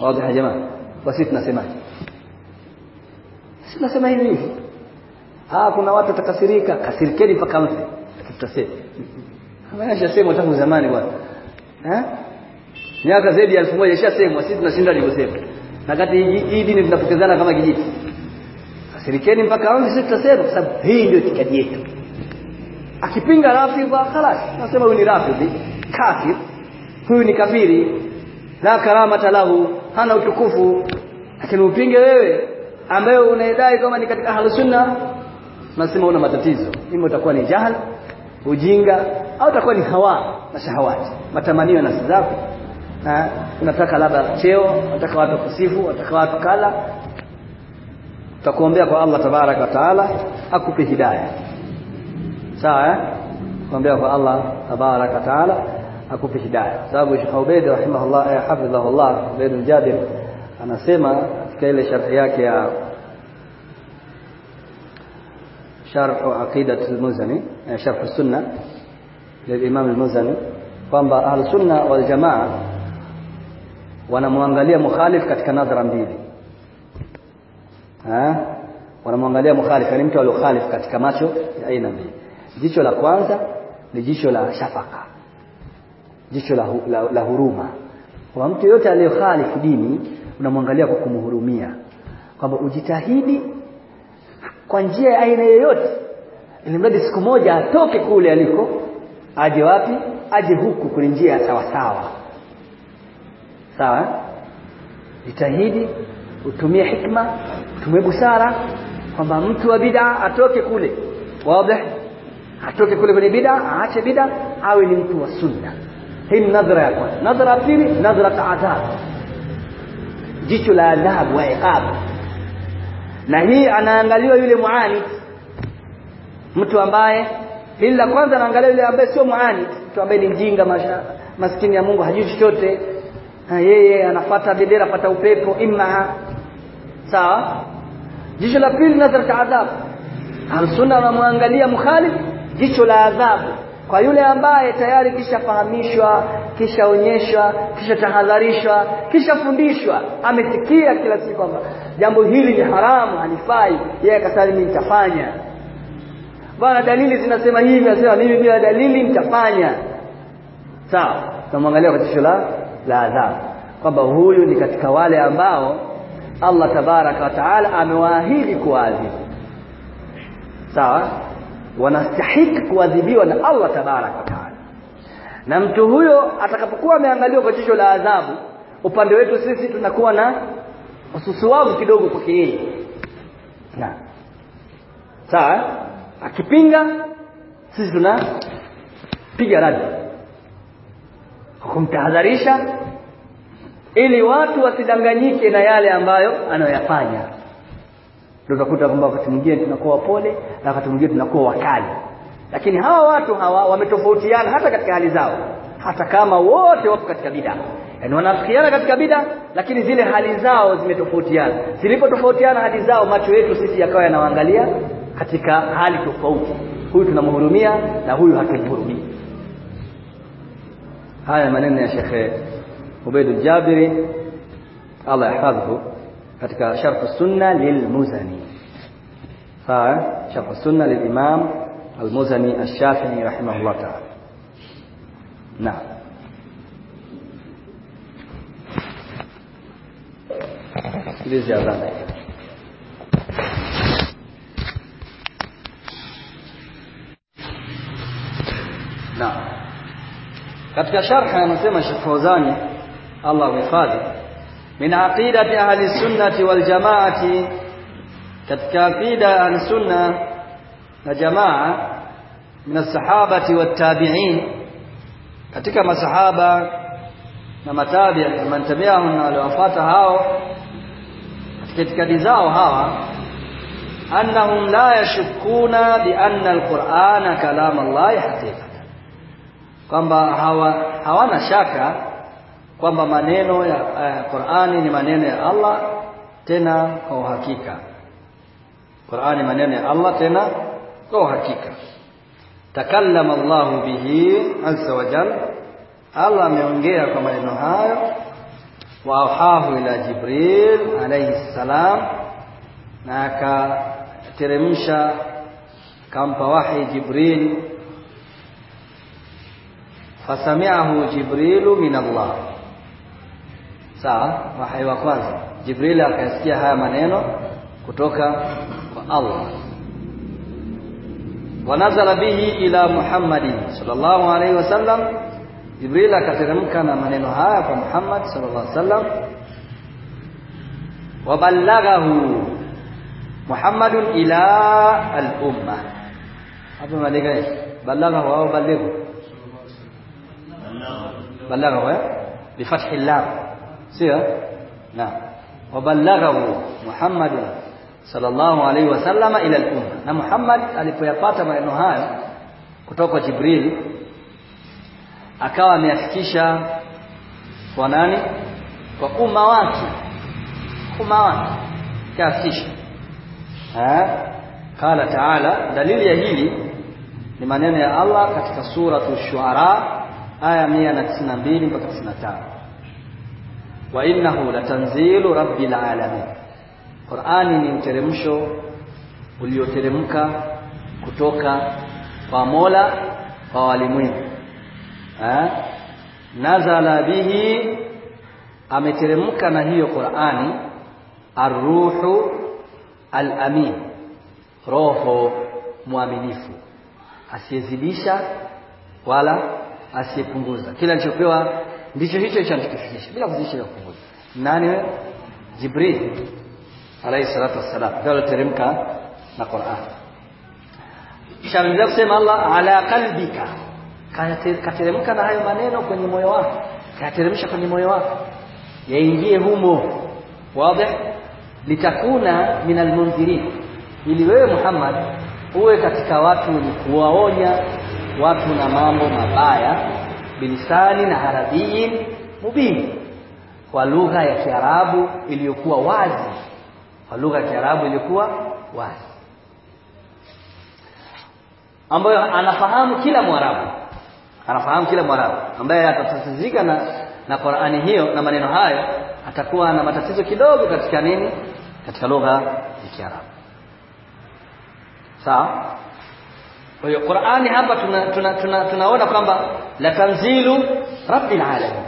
wazi ya jamaa basi tunasemaje sisi tunasema hivi ah kuna watu watakasirika kasirikeni mpaka mfe tutasema maana sema tangu zamani bwana eh miaka zaidi ya 1000 ishasemwa sisi tunashinda alivyosema. Na kati hii dini tunapokezana kama kijiti asirikeni mpaka anze sisi tutasema? Kwa sababu hii ndio itikadi yetu. Akipinga rafidha khalas nasema huyu ni rafidhi kafir. Huyu ni kafiri. La karamata lahu. Hana utukufu. Lakini upinge wewe ambaye unaidai kama ni katika ahlu sunna nasema una matatizo. Ima utakuwa ni jahal ujinga au utakuwa ni hawa na shahawati matamanio na zako. Na unataka labda cheo unataka watu kusifu unataka watu kala tutakuombea kwa Allah tabarak wa taala akupe hidayah sawa eh kuombea kwa Allah tabarak wa taala akupe hidayah sababu Sheikh Ubayd rahimahullah eh, hafidhahullah Ubayd al-Jabir anasema katika ile sharh yake ya aqidat al-Muzani eh, sharh as-sunnah للإمام المزني kwamba ahlusunna wal jamaa wanamwangalia mukhalif katika nadhara mbili. Eh wanamwangalia mukhalif yani mtu aliyokhalif katika macho ya aina mbili. Jicho la kwanza ni jicho la shafaka. Jicho la, la, la huruma. Kwa mtu yote aliyokhalifu dini unamwangalia kwa kumhurumia. Kwamba ujitahidi kwa njia ya aina yoyote ili mradi siku moja atoke kule aliko aje wapi? Aje huku kwenye njia ya sawa sawa? Jitahidi utumie hikma utumie busara kwamba mtu wa bid'a atoke kule. Wazi? Atoke kule kwenye bid'a aache bid'a awe ni mtu wa sunna. Hii ni nadhara ya kwanza. Nadhara ya pili nadhara ya adhabu. Jicho la adhabu wa iqab na hii anaangaliwa yule muani. Mtu ambaye hili la kwanza anaangalia yule ambaye sio muani. Mtu ambaye ni mjinga maskini ya Mungu hajui chochote yeye anafuata bendera pata upepo imma sawa? Jicho la pili nadhara adhabu. Al-Sunna wanamwangalia mukhalif jicho la adhabu. Kwa yule ambaye tayari kishafahamishwa kishaonyeshwa kishatahadharishwa kishafundishwa amesikia kila siku kwamba jambo hili ni haramu halifai yeye akasema mimi nitafanya. Bwana dalili zinasema hivi anasema mimi bila dalili nitafanya. Sawa? Tunamwangalia kwa jicho la la adhabu kwamba huyu ni katika wale ambao Allah tabaraka wa taala amewaahidi kuadhibu sawa? Wanastahiki kuadhibiwa na Allah tabaraka wa taala. Na mtu huyo atakapokuwa ameangaliwa kwa jicho la adhabu upande wetu sisi tunakuwa na ususuwavu kidogo kwake yeye na. Sawa? Akipinga sisi tuna piga radi kumtahadharisha ili watu wasidanganyike na yale ambayo anayoyafanya. Ndio utakuta kwamba wakati mwingine tunakuwa pole na wakati mwingine tunakuwa wakali. Lakini hawa watu hawa wametofautiana hata katika hali zao. Hata kama wote wapo katika bid'a. Yani wanafikiana katika bid'a lakini zile hali zao zimetofautiana. Zilipotofautiana hali zao macho yetu sisi yakawa yanawaangalia katika hali tofauti. Huyu tunamhurumia na huyu hatumhurumii هاي منين يا شيخ عبيد الجابري. الله يحفظه. كتك شرف السنة للمزني. ها شرف السنة للإمام المزني الشافعي رحمه الله تعالى. نعم. Please, yeah, that's. Katika sharha anasema Sheikh Fauzani Allah mhifadhi min aqidati ahli sunnati wal jamaati katika aqida ahli sunna na jamaa min as-sahabati wat tabi'in katika masahaba na matabi na mantabiahum na waliowafuata hao katika itikadi zao hawa annahum la yashukuna bi anna al-Qur'ana kalam Allah haqiqatan kwamba hawa hawana shaka kwamba maneno ya uh, Qur'ani ni maneno ya Allah tena kwa uhakika. Qur'ani maneno ya Allah tena kwa uhakika. Takallama Allah bihi azza wa jalla Allah ameongea kwa maneno hayo. Wa auhahu ila Jibril alayhi salam. Na akateremsha kampa wahi Jibril fasami'ahu Jibrilu min Allah sawa wahi wa kwanza Jibril akasikia haya maneno kutoka kwa Allah wanazala bihi ila Muhammadin sallallahu alaihi wasallam Jibril akateremka na maneno haya kwa Muhammad sallallahu alaihi wasallam waballaghahu Muhammadun ila al-umma hapo maandika ballaghahu au balighu ballaghahu eh بفتح اللام سير نعم وبلغه محمد صلى الله عليه وسلم الى الامه na Muhammad alipoyapata maneno hayo kutoka kwa Jibril akawa ameyafikisha kwa nani kwa umma wake umma wake kafikisha eh qala ta'ala dalili ya hili ni maneno ya Allah katika suratu shuara aya 192 mpaka 95 wa innahu latanzilu rabbil alamin. Qur'ani ni mteremsho ulioteremka kutoka kwa Mola kwa walimwengu. Nazala bihi ameteremka na hiyo Qur'ani arruhu alamin. Roho mwaminifu. Asiyezidisha wala asiyepunguza kila alichopewa ndicho hicho hicho anachokifikisha bila kuzidisha wala kupunguza nani Jibril alayhi salatu wassalam ndio aliteremka na Qur'an kisha kusema Allah ala qalbika kateremka na hayo maneno kwenye moyo wako kateremsha kwenye moyo wako yaingie humo wazi litakuna min almunzirin ili wewe Muhammad uwe katika watu wenye kuwaonya watu na mambo mabaya bilisani na arabiyin mubini kwa lugha ya Kiarabu iliyokuwa wazi. Kwa lugha ya Kiarabu iliyokuwa wazi ambayo anafahamu kila Mwarabu anafahamu kila Mwarabu ambaye atatatizika na na Qur'ani hiyo na maneno hayo atakuwa na matatizo kidogo katika nini? Katika lugha ya Kiarabu. Sawa kwa hiyo Qur'ani hapa tuna, tuna, tuna, tunaona kwamba la tanzilu rabbil alamin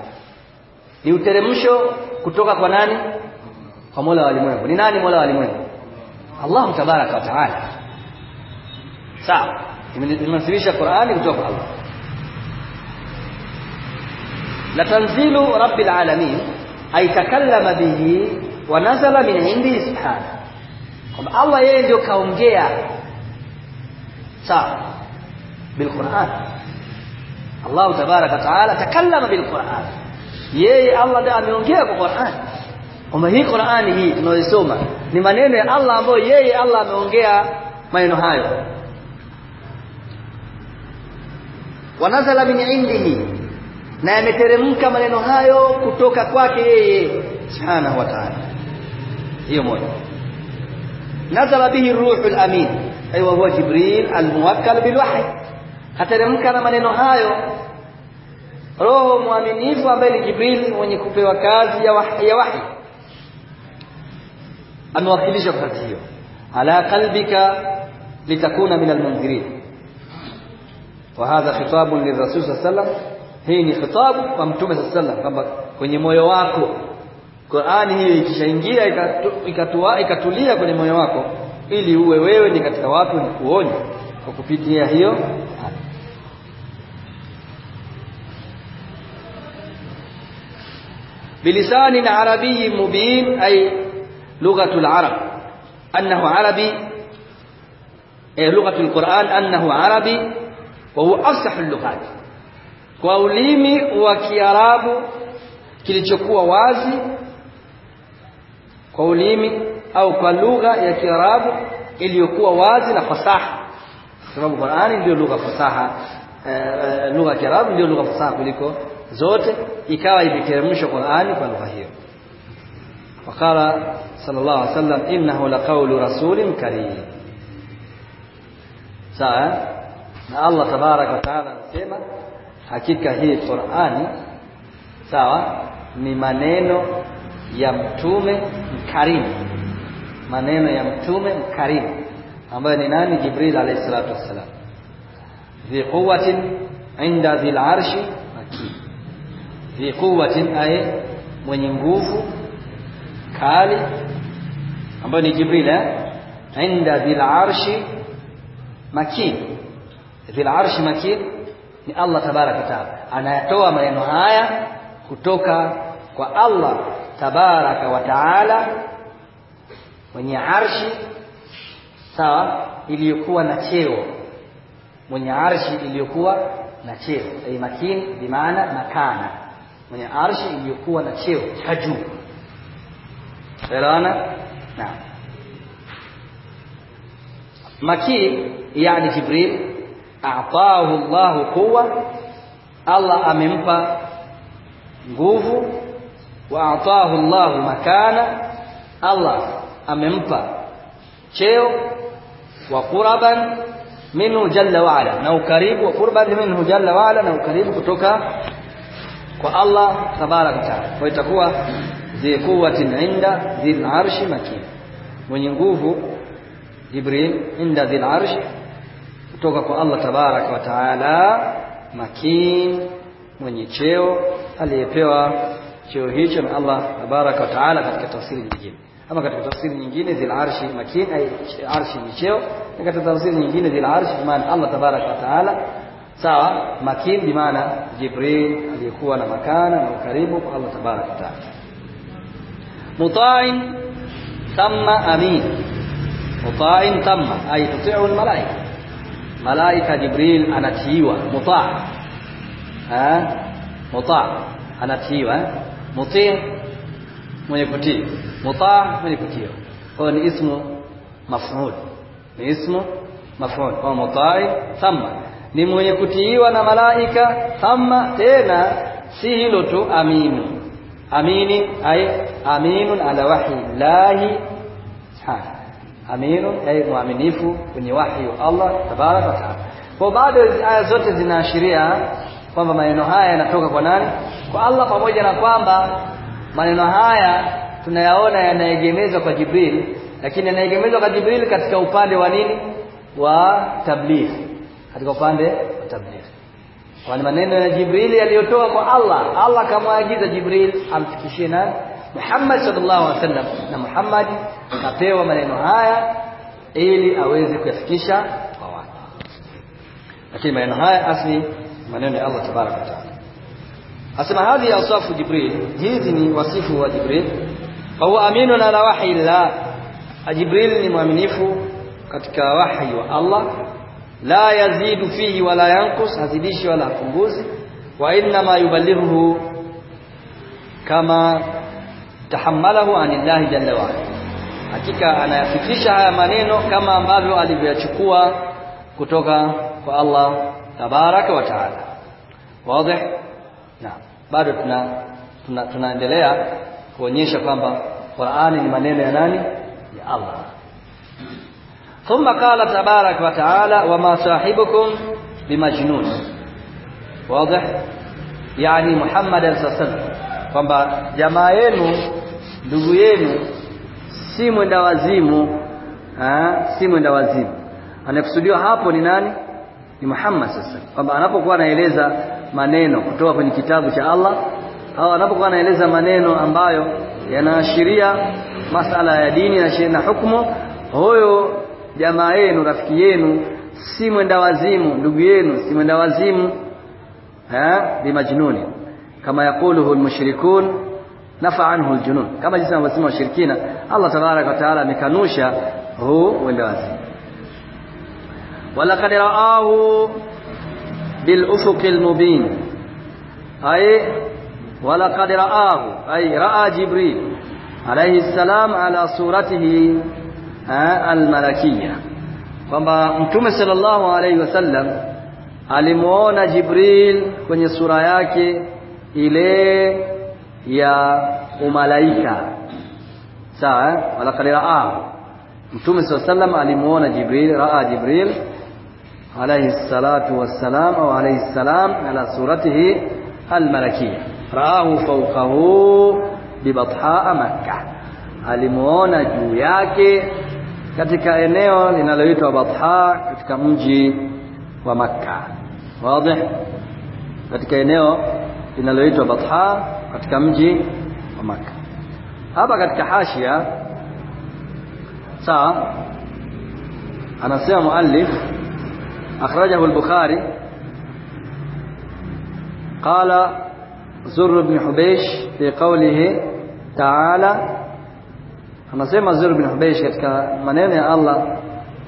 ni uteremsho kutoka kwa nani kwa Mola wa ulimwengu ni nani Mola wa ulimwengu Allah tabaraka wa taala sawa imesilisha Qur'ani kutoka kwa Allah la tanzilu rabbil alamin ay takallama bihi wa nazala min indi subhanahu kwamba Allah yeye ndio kaongea sawa بالقرآن الله تبارك وتعالى تكلم بالقرآن yeye Allah ndiye ameongea kwa Qur'an kwamba hii Qur'ani hii tunayoisoma ni maneno ya Allah ambayo yeye Allah ameongea maneno hayo wanazala min indihi na yameteremka maneno hayo kutoka kwake yeye subhanahu wa ta'ala hiyo moja nazala bihi ruhul amin aywa huwa jibril almuwakkal bilwahy kateremka na maneno hayo. Roho mwaminifu ambaye ni jibril mwenye kupewa kazi ya wahi ya wahi. Amewakilisha kwa kazi hiyo. Ala qalbika litakuna min almunzirin. Wa hadha khitabu lirrasul sallallahu hii ni khitabu kwa mtume sallallahu kwamba kwenye moyo wako. Qur'ani hii ikishaingia ikatua ikatulia kwenye moyo wako ili uwe wewe ni katika watu ni kuonya kwa kupitia hiyo بلسان عربي مبين أي لغة العرب أنه عربي أي لغة القرآن أنه عربي وهو أفصح اللغات kwa ulimi wa Kiarabu kilichokuwa wazi kwa ulimi au kwa lugha ya Kiarabu iliyokuwa wazi na fasaha sababu Qur'ani ndio lugha fasaha e, lugha ya Kiarabu ndio lugha fasaha kuliko zote ikawa imeteremshwa Qur'ani kwa lugha hiyo wakala sallallahu alaihi wasallam innahu laqawlu rasulin karim sawa na Allah tabarak wa taala anasema hakika hii Qur'ani sawa ni maneno ya mtume mkarimu maneno ya mtume mkarimu ambaye ni nani Jibril alayhi salatu wassalam dhi quwwatin inda dhil arshi dhi quwwatin ay mwenye nguvu kali ambayo ni Jibril eh? Inda dhil arshi makin. Dhil arshi makin ni Allah tabaraka taala. Anayatoa maneno haya kutoka kwa Allah tabaraka wa taala mwenye arshi sawa iliyokuwa na cheo. Mwenye arshi iliyokuwa na cheo. Ay makin bimaana makana mwenye arshi iliyokuwa na cheo cha juu elewana naam makin yani jibril a'tahu Allah quwwa Allah amempa nguvu wa a'tahu Allah makana Allah amempa cheo wa quraban minhu jalla wa ala na ukaribu wa qurban minhu jalla wa ala na ukaribu kutoka kwa Allah tabaraka taala. Kwa itakuwa zi quwwatin inda dhil arshi makin mwenye nguvu Jibril inda dhil arshi kutoka kwa Allah tabaraka wa taala makin mwenye cheo aliyepewa cheo hicho na Allah tabaraka wa taala katika tafsiri nyingine. Ama katika tafsiri nyingine dhil arshi makin ay arshi ni cheo. Katika tafsiri nyingine dhil arshi maana Allah tabaraka wa taala sawa makin bimaana Jibril aliyekuwa na makana na ukaribu kwa Allah tabaraka wa taala mutain thumma amin mutain thumma ay tuti'u al malaika malaika Jibril anatiiwa mutaa eh mutaa anatiiwa mutii mwenye kutii mutaa mwenye kutii kwa ni ismu maf'ul ni ismu maf'ul kwa mutai thumma ni mwenye kutiiwa na malaika thumma tena si hilo tu aminu. Amini ay aminun ala wahyi llahi subhanahu aminu ay muaminifu kwenye wahyi wa Allah tabaraka wa taala. Kwa baada aya zote zinaashiria kwamba maneno haya yanatoka kwa nani? Kwa Allah pamoja na kwamba maneno haya tunayaona yanaegemezwa kwa Jibril lakini yanaegemezwa kwa Jibril katika upande wa nini? Wa tabligh katika upande wa tabligh. Kwa maneno ya Jibril yaliyotoka kwa Allah Allah akamwagiza Jibril amfikishie nani Muhammad sallallahu alaihi wasallam. Na Muhammad akapewa maneno haya ili aweze kuyafikisha kwa watu. Lakini maneno haya asli maneno ya Allah tabaraka taala. Asema hadhi awsafu Jibril hizi ni wasifu wa Jibril. Fahuwa aminun ala wahyi llah Jibril ni mwaminifu katika wahi wa Allah la yazidu fihi wala yankus hazidishi wala punguzi wa inna ma yuballighuhu kama tahammalahu anillahi jalla wa hakika anayafikisha haya maneno kama ambavyo alivyoyachukua kutoka kwa Allah tabaraka wa taala. Wazi? Na bado tuna tuna tunaendelea kuonyesha kwamba Qur'ani ni maneno ya nani? Ya Allah thumma qala tabarak wa taala wama sahibukum bimajnun. Wazi? Yani Muhammad sallallahu alaihi kwamba jamaa yenu ndugu yenu si mwenda wazimu. Ha? si mwenda wazimu. Anakusudiwa hapo ni nani? Ni Muhammad sasa kwamba anapokuwa anaeleza maneno kutoka kwenye kitabu cha Allah au anapokuwa anaeleza maneno ambayo yanaashiria masala ya dini na hukumu huyo jamaa yenu rafiki yenu si mwenda wazimu ndugu yenu si mwenda wazimu eh bimajnuni kama yakuluhu almushrikun nafa anhu aljunun kama jinsi anavyosema washirikina Allah tabaraka wa taala amekanusha huu uelewazi ولقد رآه بالأفق المبين أي ولقد رآه أي رأى جبريل عليه السلام على صورته الملكية kwamba mtume sallallahu alaihi wasallam alimuona Jibril kwenye sura yake ile ya umalaika sawa walaqad raa mtume sallallahu alimuona Jibril raa Jibril alayhi salatu wassalam au alayhi salam ala suratihi almalakiyya raahu fawqahu bibatha makkah alimuona juu yake katika eneo linaloitwa Batha katika mji wa Makka. Wazi? Katika eneo linaloitwa Batha katika mji wa Makka. Hapa katika hashia sawa anasema muallif akhrajahu al-Bukhari قال زر بن حبيش في قوله تعالى anasema Zur bin Hubaysh katika maneno ya Allah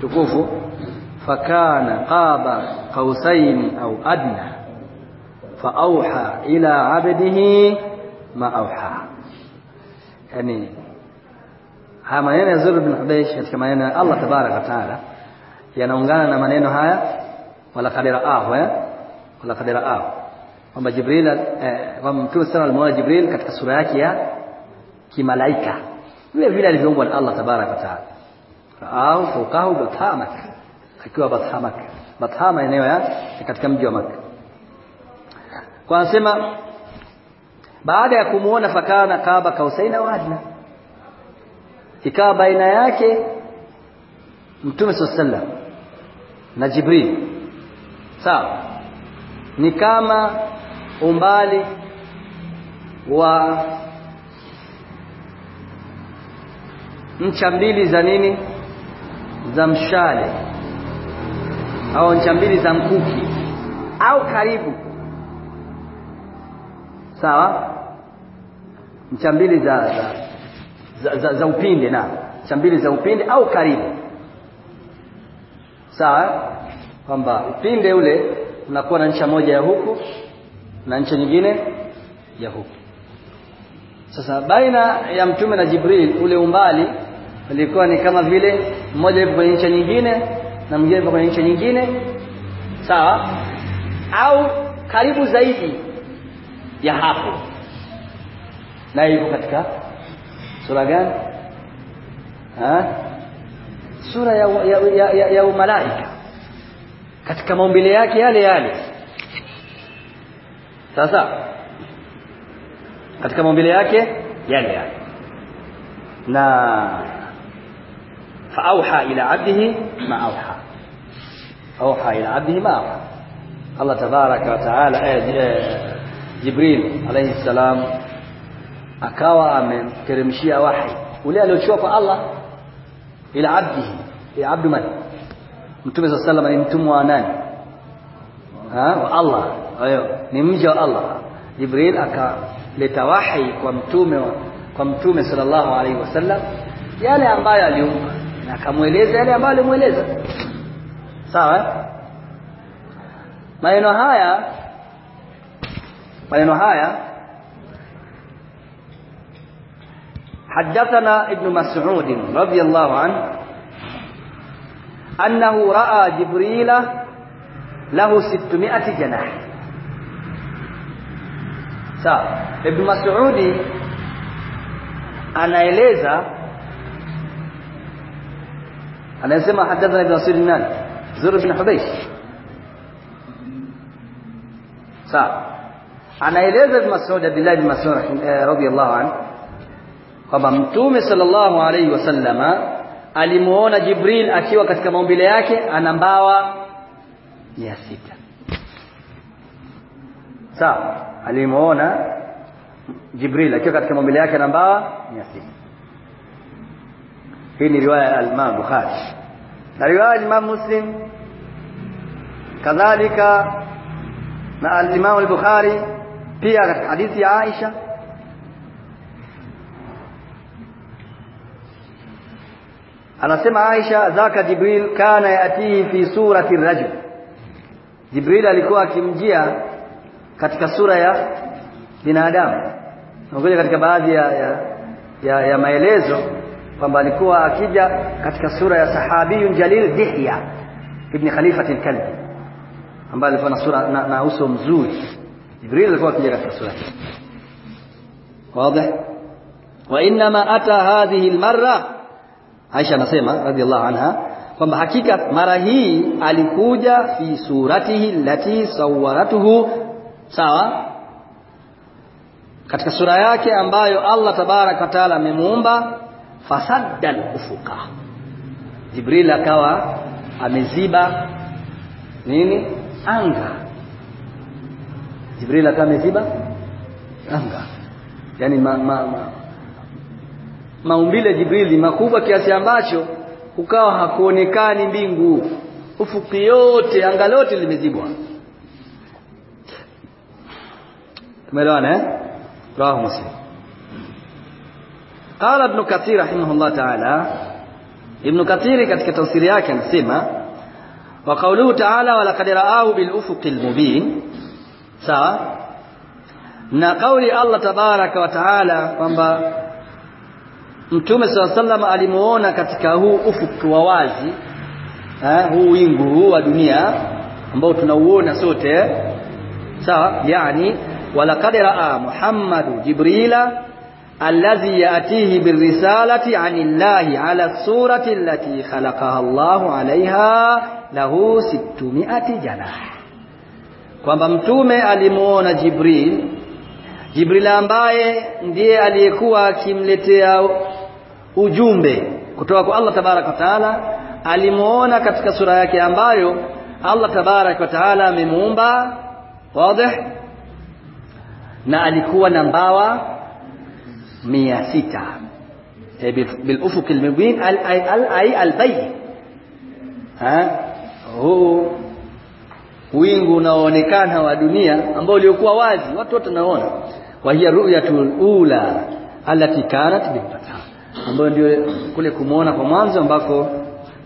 tukufu fakana qaba qausaini au adna faauha ila abdihi ma auha yani haya maneno ya Zur bin Hubaysh katika maneno ya Allah tabaraka wa taala yanaungana na maneno haya wala kadira ahu eh wala kadira ahu kwamba Jibril eh, kwamba Mtume sana alimuona Jibril katika sura yake ya kimalaika vile vile alivyoumbwa na Allah tabaraka wa taala. Au faukahu bathamak akiwa bathamak bathama eneo ya katika mji wa Makka. Kwa anasema baada ya kumuona fakana kaba kausaina wadna ikaa baina yake mtume sallam na Jibril. Sawa. Ni kama umbali wa ncha mbili za nini? Za mshale. Au ncha mbili za mkuki. Au karibu. Sawa? Ncha mbili za za, za, za, za upinde na. Ncha mbili za upinde au karibu. Sawa? Kwamba upinde ule unakuwa na ncha moja ya huku na ncha nyingine ya huku. Sasa baina ya mtume na Jibril ule umbali ulikuwa ni kama vile mmoja yupo kwenye ncha nyingine na mwingine yupo kwenye ncha nyingine. Sawa? Au karibu zaidi ya hapo. Na yupo katika sura gani? Ha? sura ya, ya, ya, ya, ya umalaika. Katika maumbile yake yale yale. Sasa katika maumbile yake yale yale. Na فأوحى إلى عبده ما أوحى. أوحى إلى عبده ما أوحى. الله تبارك وتعالى إيه، إيه، جبريل عليه السلام أكاوى من كرمشي وحي وليه؟ لو تشوف الله إلى عبده. إلى عبد من؟ متوم صلى الله عليه وسلم وأنان. ها؟ والله. أيوه. نمجى الله. جبريل أكا لتوحي قمتوم قمتوم صلى الله عليه وسلم. يعني أمبايا اليوم. Na akamweleza yale ambayo alimweleza sawa maneno haya maneno haya حدثنا ابن مسعود رضي الله عنه أنه رأى جبريل له ستمائة جناح sawa ibn mas'udi anaeleza anasema hadathana ibn asir nani zur ibn hubaysh sawa anaeleza ibn mas'ud abdullah ibn mas'ud radiyallahu anhu kwamba mtume sallallahu alaihi wasallama alimuona jibril akiwa katika maumbile yake ana mbawa mia sita sawa alimuona jibril akiwa katika maumbile yake ana mbawa mia sita Hii ni riwaya ya Imam Bukhari. Na riwaya ya Imam Muslim kadhalika na al-Imam al-Bukhari pia katika hadithi ya Aisha anasema Aisha zaka Jibril kana yatihi fi surati rajul Jibril alikuwa akimjia katika sura ya binadamu. Ngoja katika baadhi ya ya, ya, ya maelezo kwamba alikuwa akija katika sura ya sahabiyun jalil Dihya ibn Khalifati al-Kalbi ambaye alikuwa na sura na, uso mzuri Jibril alikuwa akija katika sura wazi wa inma ata hadhihi almarra Aisha anasema radhiallahu anha kwamba hakika mara hii alikuja fi suratihi allati sawwaratuhu sawa katika sura yake ambayo Allah tabarak wa taala amemuumba fasadda ufuka. Jibril akawa ameziba nini? Anga. Jibril akawa ameziba anga. Yani ma, ma, ma, maumbile Jibril makubwa kiasi ambacho ukawa hakuonekani mbingu. Ufuki yote anga lote limezibwa. Tumeelewana eh? Rawahu muslim قال ابن كثير رحمه الله تعالى ابن كثير katika tafsiri yake anasema wa qawluhu ta'ala wa laqad ra'ahu bil ufuqil mubin sawa na kauli Allah tabaraka wa taala kwamba Mtume sallam alimuona katika huu ufuki wa wazi eh, huu wingu huu wa dunia ambao tunauona sote sawa yani walaqad raa Muhammadu Jibrila alladhi yatihi birrisalati anillahi ala surati allati khalaqaha Allahu alaiha lahu 600 janah kwamba mtume alimuona Jibril. Jibril ambaye ndiye aliyekuwa akimletea ujumbe kutoka kwa Allah tabaraka taala alimuona katika sura yake ambayo Allah tabarak wa taala amemuumba wazi na alikuwa na mbawa mia sita. E, bilufuki lmubin ai al ay al bayyin ha? Huu wingu unaoonekana wa dunia ambao uliokuwa wazi watu wote wanaona. Wa hiya ru'yatul ula allati kanat bil ambayo ndio kule kumuona kwa mwanzo ambako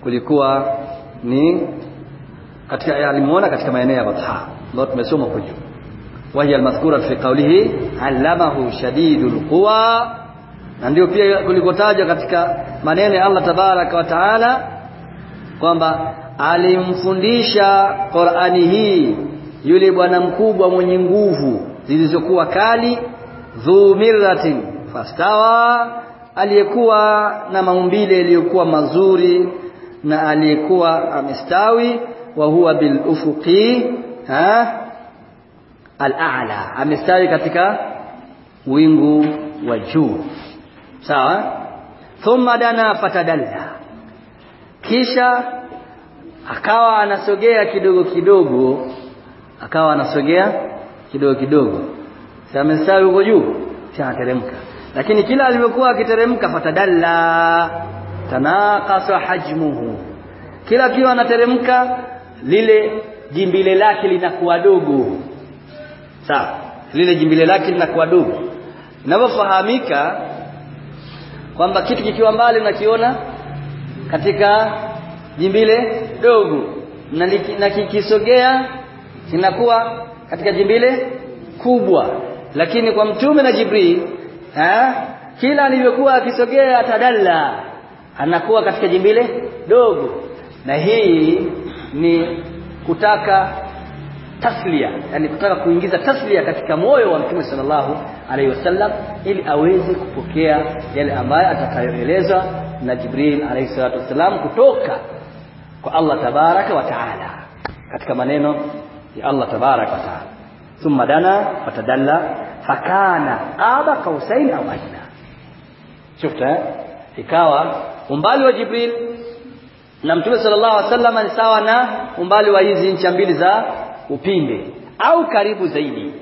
kulikuwa ni katika alimuona katika maeneo ya Batha. Ndio tumesoma kwa juu wahiya almadhkura fi qawlihi allamahu shadidul quwa. Na ndio pia kulikotajwa katika maneno ya Allah tabaraka wa taala kwamba alimfundisha Qur'ani hii yule bwana mkubwa mwenye nguvu zilizokuwa kali dhumiratin fastawa aliyekuwa na maumbile yaliyokuwa mazuri na aliyekuwa amestawi wa huwa bil ufuqi ha? Al-a'la. Amestawi katika wingu wa juu. Sawa? Thumma dana fatadalla. Kisha akawa anasogea kidogo kidogo. Akawa anasogea kidogo kidogo. Sasa amestawi huko juu. Kisha anateremka. Lakini kila alivyokuwa akiteremka fatadalla. Tanaqasa hajmuhu. Kila akiwa anateremka lile jimbile lake linakuwa dogo sawa. Lile jimbile lake linakuwa dogo inavyofahamika kwamba kitu kikiwa mbali unakiona katika jimbile dogo. Na, na kikisogea kinakuwa katika jimbile kubwa. Lakini kwa mtume na Jibril ha? kila alivyokuwa akisogea tadalla anakuwa katika jimbile dogo. Na hii ni kutaka taslia yani kutaka kuingiza taslia katika moyo wa mtume sallallahu alaihi wasallam ili aweze kupokea yale ambayo atakayoelezwa na Jibril alaihi salatu wasallam kutoka kwa Allah tabaraka wa taala katika maneno ya Allah tabaraka wa taala. Thumma dana fatadalla fakana aba kausaini au adna. Shufta ikawa umbali wa Jibril na mtume sallallahu alaihi wasallam ni sawa na umbali wa hizi ncha mbili za upinde au karibu zaidi.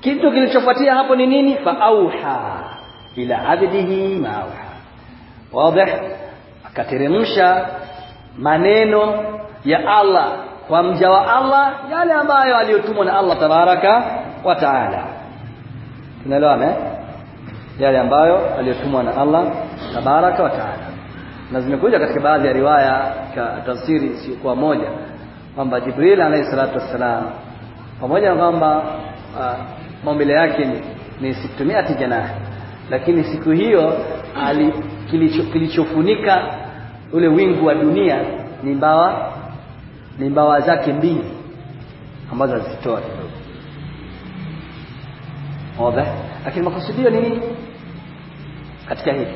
Kitu kilichofuatia hapo ni nini? Fa auha ila abdihi ma auha. Wazi akateremsha maneno ya Allah kwa mja wa Allah yale ambayo aliyotumwa na Allah tabaraka wa taala. Tunaelewana yale ambayo aliyotumwa na Allah tabaraka wa taala. Na zimekuja katika baadhi ya riwaya ka tafsiri isiyokuwa moja kwamba Jibril alayhi salatu wassalam pamoja na kwamba uh, maumbile yake ni, ni situmia janahi lakini siku hiyo ali kilicho, kilichofunika ule wingu wa dunia ni mbawa ni mbawa zake mbili ambazo azitoa kidogo? Lakini makusudio ni nini? Katika hili.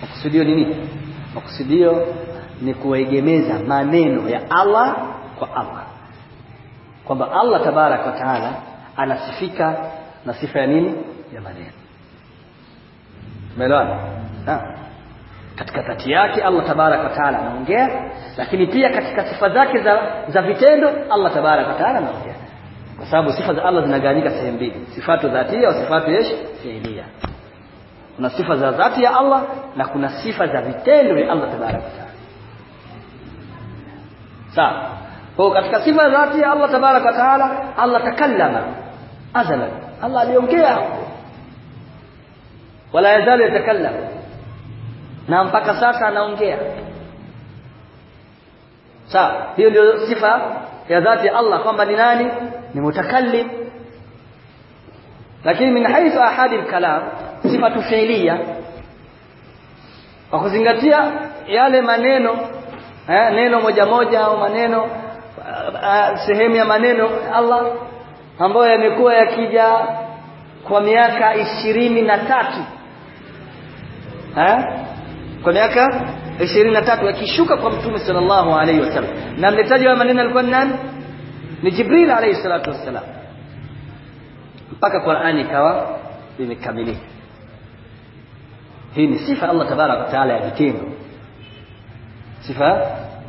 Makusudio ni nini? Makusudio ni kuegemeza maneno ya Allah kwa Allah. Kwamba Allah tabarak wa taala anasifika na sifa ya nini? Ya maneno. Umeelewana? Katika dhati yake Allah tabarak wa taala anaongea, lakini pia katika sifa zake za, za vitendo Allah tabarak wa taala anaongea kwa sababu sifa za Allah zinagawanyika sehemu mbili sifatu dhatia au sifatu yesh fiilia kuna sifa za dhati ya Allah na kuna sifa za vitendo vya Allah tabarak wa taala sawa kwa katika sifa za dhati ya Allah tabaraka taala Allah takallama azalan Allah aliongea wala yazalu yatakallam na mpaka sasa anaongea sawa hiyo ndio sifa ya dhati Allah kwamba ni nani ni mutakallim lakini min haithu ahadi kalam sifatu fi'liya kwa kuzingatia yale maneno eh, neno moja moja au maneno sehemu ya maneno. Allah ambayo yamekuwa yakija kwa miaka ishirini na tatu. Eh? kwa miaka ishirini na tatu yakishuka kwa mtume sallallahu alaihi wasallam na mletaji wa maneno alikuwa ni nani? Ni Jibril alayhi salatu wassalam. Mpaka Qur'ani ikawa imekamilika. Hii ni sifa Allah tabarak wa taala ya vitendo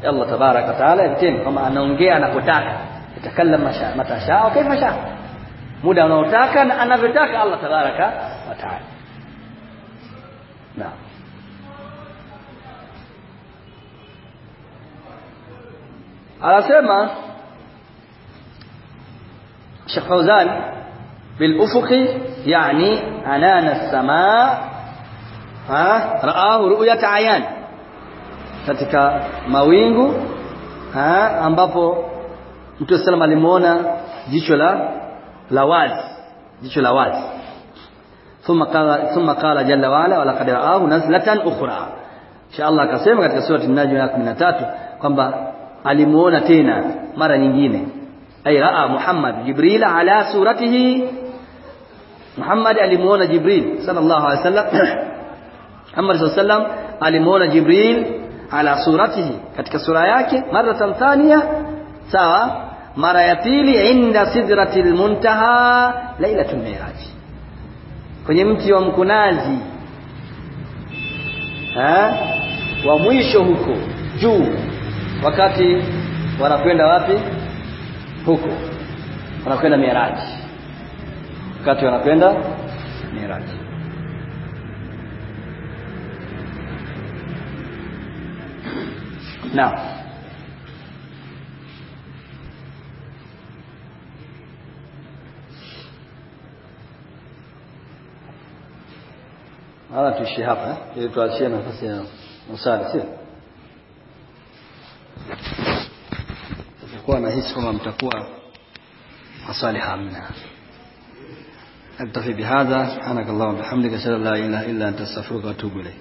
Allah tabarak wa taala vitendo kama anaongea anapotaka atakallam mata shaa kaifa shaa muda unaotaka na anavyotaka Allah tabaraka wa taala naam anasema Sheikh Fauzan بالافق يعني السماء ها رآه رؤية عيان katika mawingu ha, ambapo Mtume sallam alimuona jicho la la wazi jicho la wazi thumma qala thumma qala jalla wa ala wa laqad ra'ahu nazlatan ukhra insha Allah akasema katika surati an-najm ya 13 kwamba alimuona tena mara nyingine ay raa Muhammad Jibril ala suratihi Muhammad alimuona Jibril sallallahu alaihi wasallam Muhammad sallallahu alaihi wasallam alimuona Jibril ala suratihi katika sura yake maratan thania sawa mara ya pili inda sidratil muntaha lailatul miraj. Kwenye mti wa mkunazi ha? wa mwisho huko juu wakati wanakwenda wapi? Huko wanakwenda miraji. Wakati wanakwenda miraji نعم. هذا في الشهاب ها؟ يبقى الشيء من فصل وسادس itakuwa nahisi kwamba mtakuwa masaliha mna أكتفي بهذا. سبحانك اللهم وبحمدك أشهد أن لا إله إلا أنت أستغفرك وأتوب إليك.